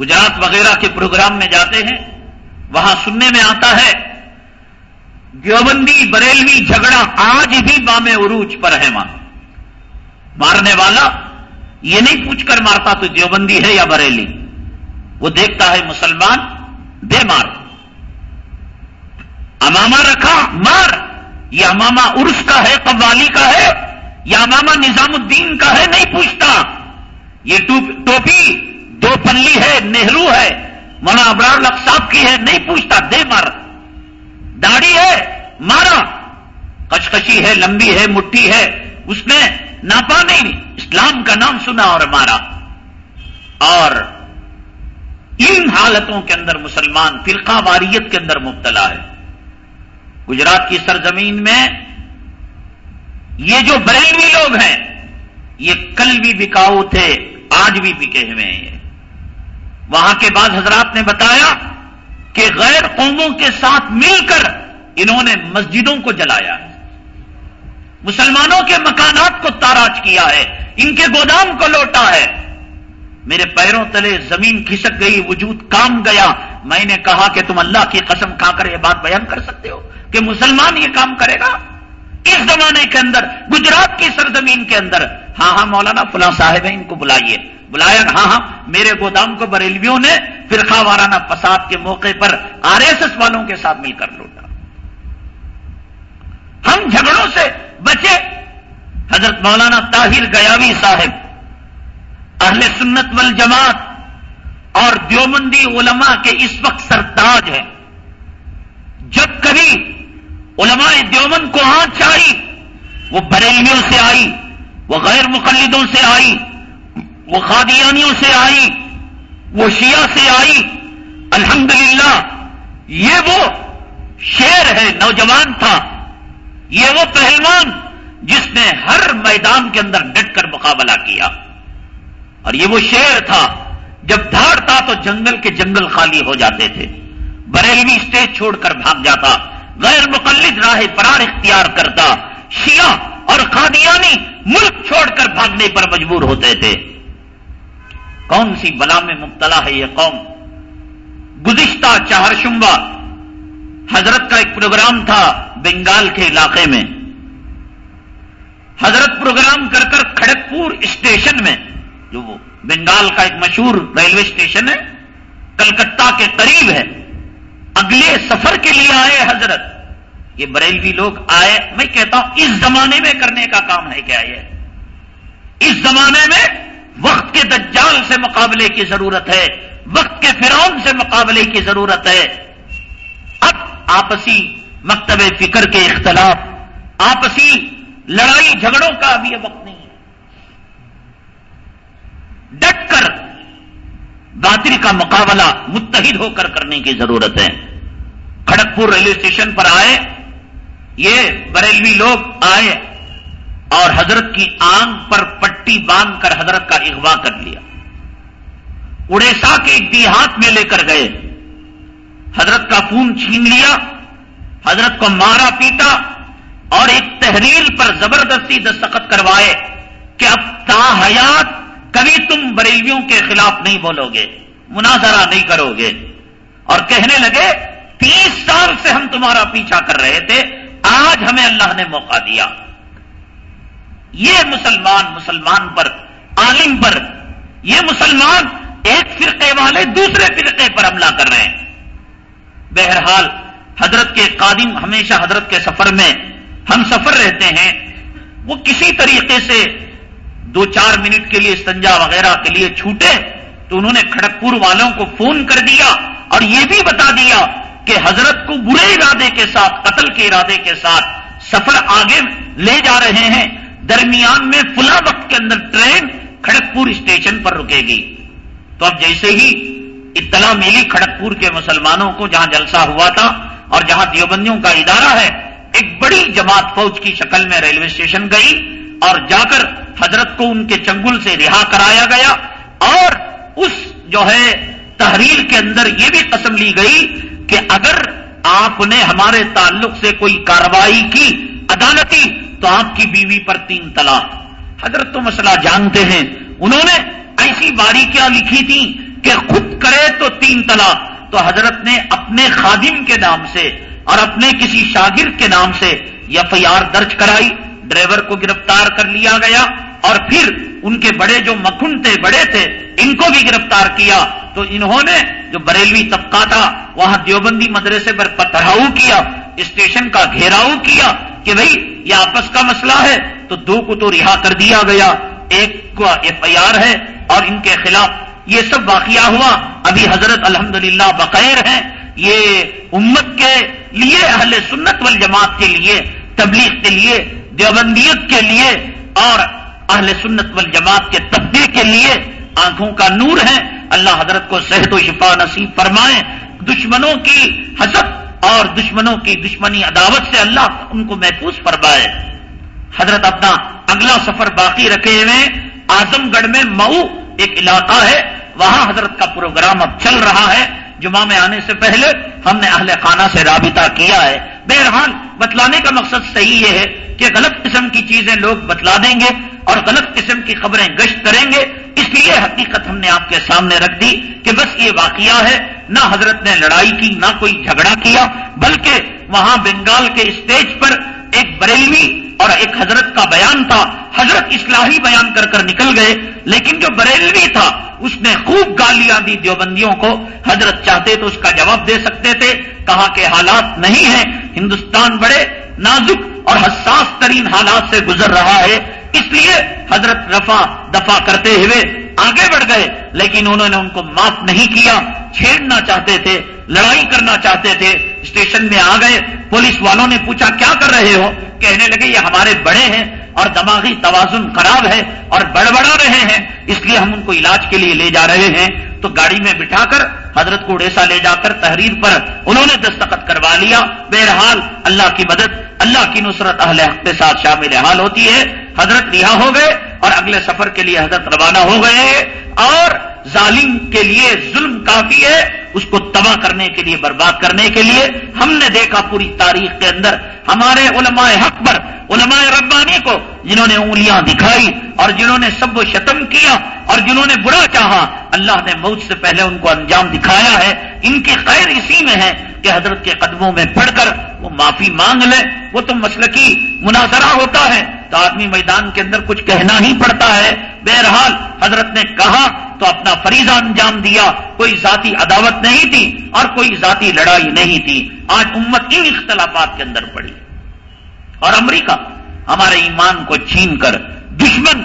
گجرات وغیرہ کے پروگرام میں جاتے ہیں، وہاں سننے میں آتا ہے، دیوبندی، بریلوی جھگڑا آج بھی بام عروج پر ہے ماں۔ مارنے والا یہ نہیں پوچھ کر مارتا تو دیوبندی ہے یا بریلی۔ وہ دیکھتا ہے مسلمان دے مار۔ اماما رکھا، مار۔ یہ اماما عرس کا ہے، قوالی کا ہے۔ یا اماما نظام الدین کا ہے، نہیں پوچھتا۔ یہ ٹوپی، دو پلی ہے، نہرو ہے۔ مولانا ابرار صاحب کی ہے، نہیں پوچھتا دے مار۔ داڑھی ہے، مارا۔ کچکشی ہے، لمبی ہے، مٹھی ہے۔ اس نے ناپا نہیں، اسلام کا نام سنا اور مارا۔ اور ان حالتوں کے اندر مسلمان، فرقہ واریت کے اندر مبتلا ہے۔ گجرات کی سرزمین میں یہ جو بریلوی لوگ ہیں، یہ کل بھی بکاؤ تھے، آج بھی بکے ہوئے ہیں۔ وہاں کے بعد حضرات نے بتایا کہ غیر قوموں کے ساتھ مل کر انہوں نے مسجدوں کو جلایا۔ ہے مسلمانوں کے مکانات کو تاراج کیا ہے، ان کے گودام کو لوٹا ہے۔ میرے پیروں تلے زمین کھسک گئی، وجود کام گیا۔ میں نے کہا کہ تم اللہ کی قسم کھا کر یہ بات بیان کر سکتے ہو کہ مسلمان یہ کام کرے گا؟ اس زمانے کے اندر، گجرات کی سرزمین کے اندر۔ ہاں ہاں مولانا، فلاں صاحب ہیں، ان کو بلائیے۔ بلایا ہاں ہاں میرے گودام کو بریلویوں نے فرقہ وارانہ فساد کے موقع پر آر ایس ایس والوں کے ساتھ مل کر لوٹا۔ ہم جھگڑوں سے بچے۔ حضرت مولانا طاہر گیاوی صاحب اہل سنت وال جماعت اور دیومندی علماء کے اس وقت سرتاج ہے جب کبھی علماء دیومند کو آنچ آئی، وہ بریلیوں سے آئی، وہ غیر مقلدوں سے آئی، وہ خادیانیوں سے آئی، وہ شیعہ سے آئی، الحمدللہ، یہ وہ شیر ہے، نوجوان تھا۔ یہ وہ پہلوان جس نے ہر میدان کے اندر ڈٹ کر مقابلہ کیا۔ اور یہ وہ شیر تھا جب دھاڑتا تو جنگل کے جنگل خالی ہو جاتے تھے۔ بریلوی اسٹیج چھوڑ کر بھاگ جاتا، غیر مقلد راہ فرار اختیار کرتا، شیعہ اور قادیانی ملک چھوڑ کر بھاگنے پر مجبور ہوتے تھے۔ کون سی بلا میں مبتلا ہے یہ قوم؟ گزشتہ چہر شمبا حضرت کا ایک پروگرام تھا بنگال کے علاقے میں۔ حضرت پروگرام کر کر کھڑگپور اسٹیشن میں جو وہ بنگال کا ایک مشہور ریلوے اسٹیشن ہے، کلکتہ کے قریب ہے۔ اگلے سفر کے لیے آئے حضرت۔ یہ بریلوی لوگ آئے۔ میں کہتا ہوں، اس زمانے میں کرنے کا کام ہے کیا یہ؟ اس زمانے میں وقت کے دجال سے مقابلے کی ضرورت ہے۔ وقت کے فرعون سے مقابلے کی ضرورت ہے۔ اب آپسی مکتب فکر کے اختلاف، آپسی لڑائی جھگڑوں کا ابھی یہ وقت نہیں ہے۔ ڈٹ کر باطل کا مقابلہ متحد ہو کر کرنے کی ضرورت ہے۔ کھڑگپور ریلوے اسٹیشن پر آئے، یہ بریلوی لوگ آئے اور حضرت کی آنکھ پر پٹی باندھ کر حضرت کا اغوا کر لیا۔ اڑیسا کے ایک دیہات میں لے کر گئے۔ حضرت کا خون چھین لیا، حضرت کو مارا پیٹا اور ایک تحریر پر زبردستی دستخط کروائے کہ اب تا حیات کبھی تم بریلیوں کے خلاف نہیں بولو گے مناظرہ نہیں کرو گے اور کہنے لگے، تیس سال سے ہم تمہارا پیچھا کر رہے تھے، آج ہمیں اللہ نے موقع دیا۔ یہ مسلمان مسلمان پر، عالم پر، یہ مسلمان ایک فرقے والے دوسرے فرقے پر حملہ کر رہے ہیں۔ بہرحال، حضرت کے قادم ہمیشہ حضرت کے سفر میں ہم سفر رہتے ہیں۔ وہ کسی طریقے سے دو چار منٹ کے لیے استنجا وغیرہ کے لیے چھوٹے تو انہوں نے کھڑگپور والوں کو فون کر دیا اور یہ بھی بتا دیا کہ حضرت کو برے ارادے کے ساتھ، قتل کے ارادے کے ساتھ سفر آگے لے جا رہے ہیں۔ درمیان میں فلا وقت کے اندر ٹرین کھڑگپور اسٹیشن پر رکے گی۔ تو اب جیسے ہی اطلاع ملی کھڑگپور کے مسلمانوں کو جہاں جلسہ ہوا تھا اور جہاں دیوبندیوں کا ادارہ ہے، ایک بڑی جماعت فوج کی شکل میں ریلوے اسٹیشن گئی۔ اور جا کر حضرت کو ان کے چنگل سے رہا کرایا گیا اور اس جو ہے تحریر کے اندر یہ بھی قسم لی گئی کہ اگر آپ نے ہمارے تعلق سے کوئی کاروائی کی، عدالتی، تو آپ کی بیوی پر تین طلاق۔ حضرت تو مسئلہ جانتے ہیں۔ انہوں نے ایسی باریکیاں لکھی تھی کہ خود کرے تو تین طلاق۔ تو حضرت نے اپنے خادم کے نام سے اور اپنے کسی شاگرد کے نام سے ایف آئی آر درج کرائی۔ ڈرائیور کو گرفتار کر لیا گیا اور پھر ان کے بڑے جو مکھن تھے، بڑے تھے، ان کو بھی گرفتار کیا۔ تو انہوں نے جو بریلوی طبقہ تھا، وہاں دیوبندی مدرسے پر پتھراؤ کیا، اسٹیشن کا گھیراؤ کیا کہ بھائی یہ آپس کا مسئلہ ہے۔ تو دو کو تو رہا کر دیا گیا۔ ایک کو ایف آئی آر ہے اور ان کے خلاف یہ سب واقعہ ہوا۔ ابھی حضرت الحمدللہ بقیر ہیں۔ یہ امت کے لیے، اہل سنت والجماعت کے لیے، تبلیغ کے لیے دیوبندیت کے لیے اور اہل سنت والجماعت کے طبقے کے لیے آنکھوں کا نور ہے۔ اللہ حضرت کو صحت و شفا نصیب فرمائے۔ دشمنوں کی حسب اور دشمنوں کی دشمنی عداوت سے اللہ ان کو محفوظ فرمائے۔ حضرت اپنا اگلا سفر باقی رکھے ہوئے آزم گڑھ میں مئو ایک علاقہ ہے۔ وہاں حضرت کا پروگرام اب چل رہا ہے۔ جمعہ میں آنے سے پہلے ہم نے اہل خانہ سے رابطہ کیا ہے۔ بہرحال بتلانے کا مقصد صحیح یہ ہے کہ غلط قسم کی چیزیں لوگ بتلا دیں گے اور غلط قسم کی خبریں گشت کریں گے۔ اس لیے حقیقت ہم نے آپ کے سامنے رکھ دی کہ بس یہ واقعہ ہے، نہ حضرت نے لڑائی کی، نہ کوئی جھگڑا کیا، بلکہ وہاں بنگال کے اسٹیج پر ایک بریلوی اور ایک حضرت کا بیان تھا، حضرت اصلاحی بیان کر کر نکل گئے، لیکن جو بریلوی تھا، اس نے خوب گالیاں دی دیوبندیوں کو۔ حضرت چاہتے تو اس کا جواب دے سکتے تھے، کہا کہ حالات نہیں ہیں، ہندوستان بڑے نازک اور حساس ترین حالات سے گزر رہا ہے۔ اس لیے حضرت رفا دفاع کرتے ہوئے آگے بڑھ گئے، لیکن انہوں نے ان کو معاف نہیں کیا۔ چھیڑنا چاہتے تھے، لڑائی کرنا چاہتے تھے اسٹیشن میں آ گئے، پولیس والوں نے پوچھا، کیا کر رہے ہو؟ کہنے لگے، یہ ہمارے بڑے ہیں اور دماغی توازن خراب ہے اور بڑبڑا رہے ہیں، اس لیے ہم ان کو علاج کے لیے لے جا رہے ہیں۔ تو گاڑی میں بٹھا کر حضرت کو اڑیسا لے جا کر تحریر پر انہوں نے دستخط کروا لیا۔ بہرحال اللہ کی مدد، اللہ کی نصرت اہل حق کے ساتھ شامل حال ہوتی ہے۔ حضرت رہا ہو گئے اور اگلے سفر کے لیے حضرت روانہ ہو گئے اور ظالم کے لیے ظلم کافی ہے، اس کو تباہ کرنے کے لیے، برباد کرنے کے لیے۔ ہم نے دیکھا پوری تاریخ کے اندر ہمارے علماء حق پر، علماء ربانی کو، جنہوں نے انگلیاں دکھائی اور جنہوں نے سب و شتم کیا اور جنہوں نے برا چاہا۔ اللہ نے موت سے پہلے ان کو انجام دکھایا ہے۔ ان کی خیر اسی میں ہے کہ حضرت کے قدموں میں پڑھ کر وہ معافی مانگ لے۔ وہ تو مسلکی مناظرہ ہوتا ہے تو آدمی میدان کے اندر کچھ کہنا ہی پڑتا ہے۔ بہرحال حضرت نے کہا تو اپنا فریضہ انجام دیا، کوئی ذاتی عداوت نہیں تھی اور کوئی ذاتی لڑائی نہیں تھی۔ آج امت ان اختلافات کے اندر پڑی۔ اور امریکہ ہمارے ایمان کو چھین کر دشمن،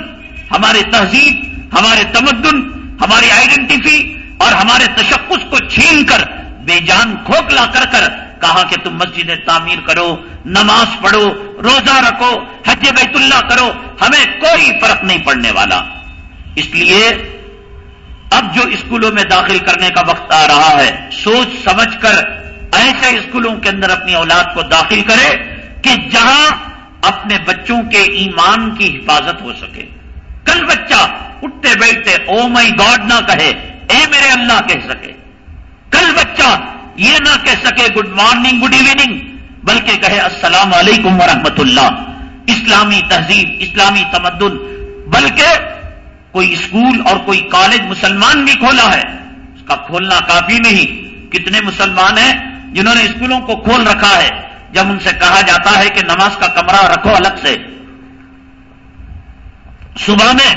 ہمارے تہذیب، ہمارے تمدن، ہماری آئیڈینٹیفی اور ہمارے تشخص کو چھین کر بے جان کھوکھلا کر کر کہا کہ تم مسجد تعمیر کرو، نماز پڑھو، روزہ رکھو، حج بیت اللہ کرو، ہمیں کوئی فرق نہیں پڑنے والا۔ اس لیے اب جو اسکولوں میں داخل کرنے کا وقت آ رہا ہے، سوچ سمجھ کر ایسے اسکولوں کے اندر اپنی اولاد کو داخل کرے کہ جہاں اپنے بچوں کے ایمان کی حفاظت ہو سکے۔ کل بچہ اٹھتے بیٹھتے او مائی گاڈ نہ کہے، اے میرے اللہ، کہہ سکے۔ کل بچہ یہ نہ کہہ سکے گڈ مارننگ گڈ ایوننگ بلکہ کہے السلام علیکم ورحمۃ اللہ اسلامی تہذیب، اسلامی تمدن، بلکہ کوئی اسکول اور کوئی کالج مسلمان بھی کھولا ہے، اس کا کھولنا کافی نہیں۔ کتنے مسلمان ہیں جنہوں نے اسکولوں کو کھول رکھا ہے، جب ان سے کہا جاتا ہے کہ نماز کا کمرہ رکھو الگ سے۔ صبح میں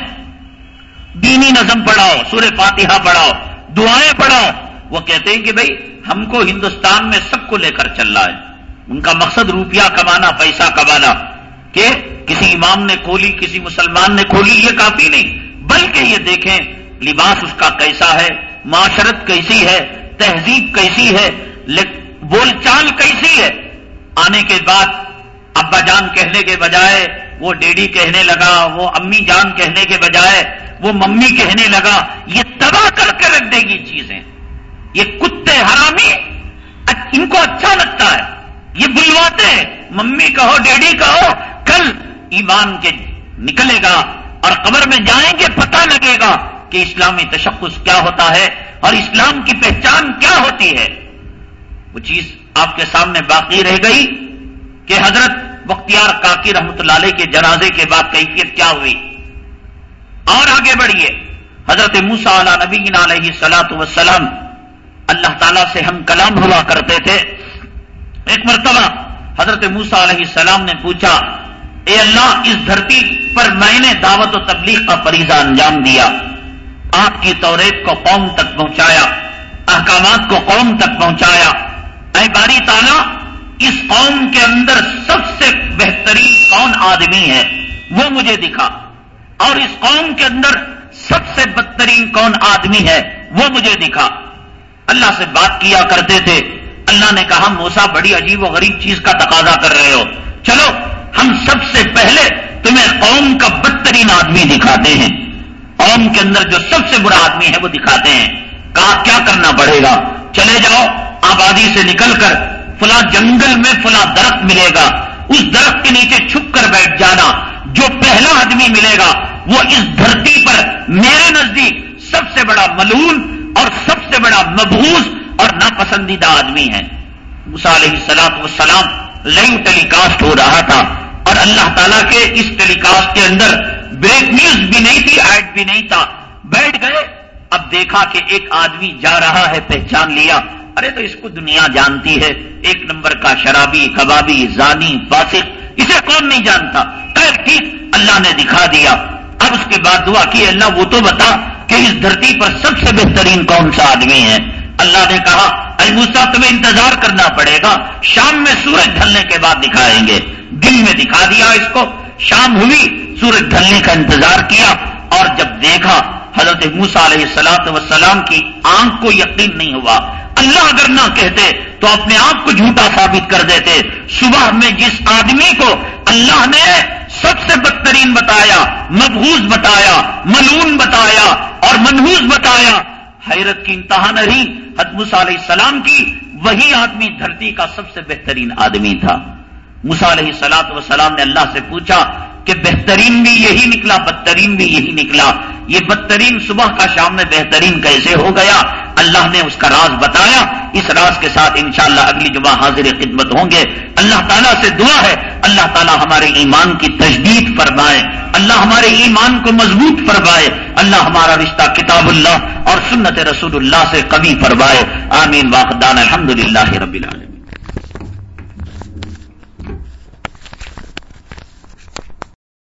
دینی نظم پڑھاؤ، سورہ فاتحہ پڑھاؤ، دعائیں پڑھاؤ۔ وہ کہتے ہیں کہ بھائی، ہم کو ہندوستان میں سب کو لے کر چل رہا ہے۔ ان کا مقصد روپیہ کمانا، پیسہ کمانا۔ کہ کسی امام نے کھولی، کسی مسلمان نے کھولی، یہ کافی نہیں۔ بلکہ یہ دیکھیں لباس اس کا کیسا ہے، معاشرت کیسی ہے، تہذیب کیسی ہے بول چال کیسی ہے۔ آنے کے بعد ابا جان کہنے کے بجائے، وہ ڈیڈی کہنے لگا، وہ امی جان کہنے کے بجائے، وہ ممی کہنے لگا، یہ تباہ کر کے رکھ دے گی چیزیں۔ یہ کتے حرامی ان کو اچھا لگتا ہے۔ یہ بلواتے ہیں۔ ممی کہو، ڈیڈی کہو، کل ایمان کے نکلے گا۔ اور قبر میں جائیں گے، پتہ لگے گا کہ اسلامی تشخص کیا ہوتا ہے اور اسلام کی پہچان کیا ہوتی ہے۔ وہ چیز آپ کے سامنے باقی رہ گئی کہ حضرت بختیار کاکی رحمت اللہ علیہ کے جنازے کے بعد کیفیت کیا ہوئی۔ اور آگے بڑھیے حضرت موسا علیہ نبی علیہ سلاۃ وسلم اللہ تعالیٰ سے ہم کلام ہوا کرتے تھے۔ ایک مرتبہ حضرت موسا علیہ السلام نے پوچھا اے اللہ، اس دھرتی پر میں نے دعوت و تبلیغ کا فریضہ انجام دیا۔ آپ کی توریت کو قوم تک پہنچایا، احکامات کو قوم تک پہنچایا۔ اے باری تعالیٰ، اس قوم کے اندر سب سے بہترین کون آدمی ہے؟ وہ مجھے دکھا۔ اور اس قوم کے اندر سب سے بدترین کون آدمی ہے؟ وہ مجھے دکھا۔ اللہ سے بات کیا کرتے تھے۔ اللہ نے کہا موسا بڑی عجیب و غریب چیز کا تقاضا کر رہے ہو۔ چلو ہم سب سے پہلے تمہیں قوم کا بدترین آدمی دکھاتے ہیں۔ قوم کے اندر جو سب سے برا آدمی ہے وہ دکھاتے ہیں۔ کہا، کیا کرنا پڑے گا؟ چلے جاؤ، آبادی سے نکل کر فلاں جنگل میں فلاں درخت ملے گا۔ اس درخت کے نیچے چھپ کر بیٹھ جانا۔ جو پہلا آدمی ملے گا، وہ اس دھرتی پر میرے نزدیک سب سے بڑا ملون اور سب سے بڑا مبوس اور ناپسندیدہ آدمی ہے۔ علیہ سلام و سلام لائیو ٹیلی کاسٹ ہو رہا تھا۔ اور اللہ تعالیٰ کے اس ٹیلی کاسٹ کے اندر بریک نیوز بھی نہیں تھی، ایڈ بھی نہیں تھا۔ بیٹھ گئے۔ اب دیکھا کہ ایک آدمی جا رہا ہے، پہچان لیا۔ ارے تو اس کو دنیا جانتی ہے۔ ایک نمبر کا شرابی، کبابی، زانی، فاسق، اسے کون نہیں جانتا؟ خیر، ٹھیک، اللہ نے دکھا دیا۔ اب اس کے بعد دعا کی، اللہ وہ تو بتا کہ اس دھرتی پر سب سے بہترین کون سا آدمی ہے؟ اللہ نے کہا الموسا تمہیں انتظار کرنا پڑے گا۔ شام میں سورج ڈھلنے کے بعد دکھائیں گے۔ دن میں دکھا دیا اس کو۔ شام ہوئی، سورج ڈھلنے کا انتظار کیا اور جب دیکھا، حضرت موسا علیہ السلاط وسلام کی آنکھ کو یقین نہیں ہوا۔ اللہ اگر نہ کہتے تو اپنے آپ کو جھوٹا ثابت کر دیتے۔ صبح میں جس آدمی کو اللہ نے سب سے بدترین بتایا مبہوز بتایا، ملون بتایا اور منحوس بتایا حیرت کی انتہا نہ رہی حدمس علیہ السلام کی وہی آدمی دھرتی کا سب سے بہترین آدمی تھا۔ مسا علیہ سلاط وسلام نے اللہ سے پوچھا کہ بہترین بھی یہی نکلا، بدترین بھی یہی نکلا۔ یہ بدترین صبح کا شام میں بہترین کیسے ہو گیا؟ اللہ نے اس کا راز بتایا۔ اس راز کے ساتھ انشاءاللہ اگلی جمعہ حاضر خدمت ہوں گے۔ اللہ تعالیٰ سے دعا ہے۔ اللہ تعالیٰ ہمارے ایمان کی تجدید فرمائے۔ اللہ ہمارے ایمان کو مضبوط فرمائے۔ اللہ ہمارا رشتہ کتاب اللہ اور سنت رسول اللہ سے کبھی فرمائے۔ آمین واقدان الحمد للہ رب العالمین۔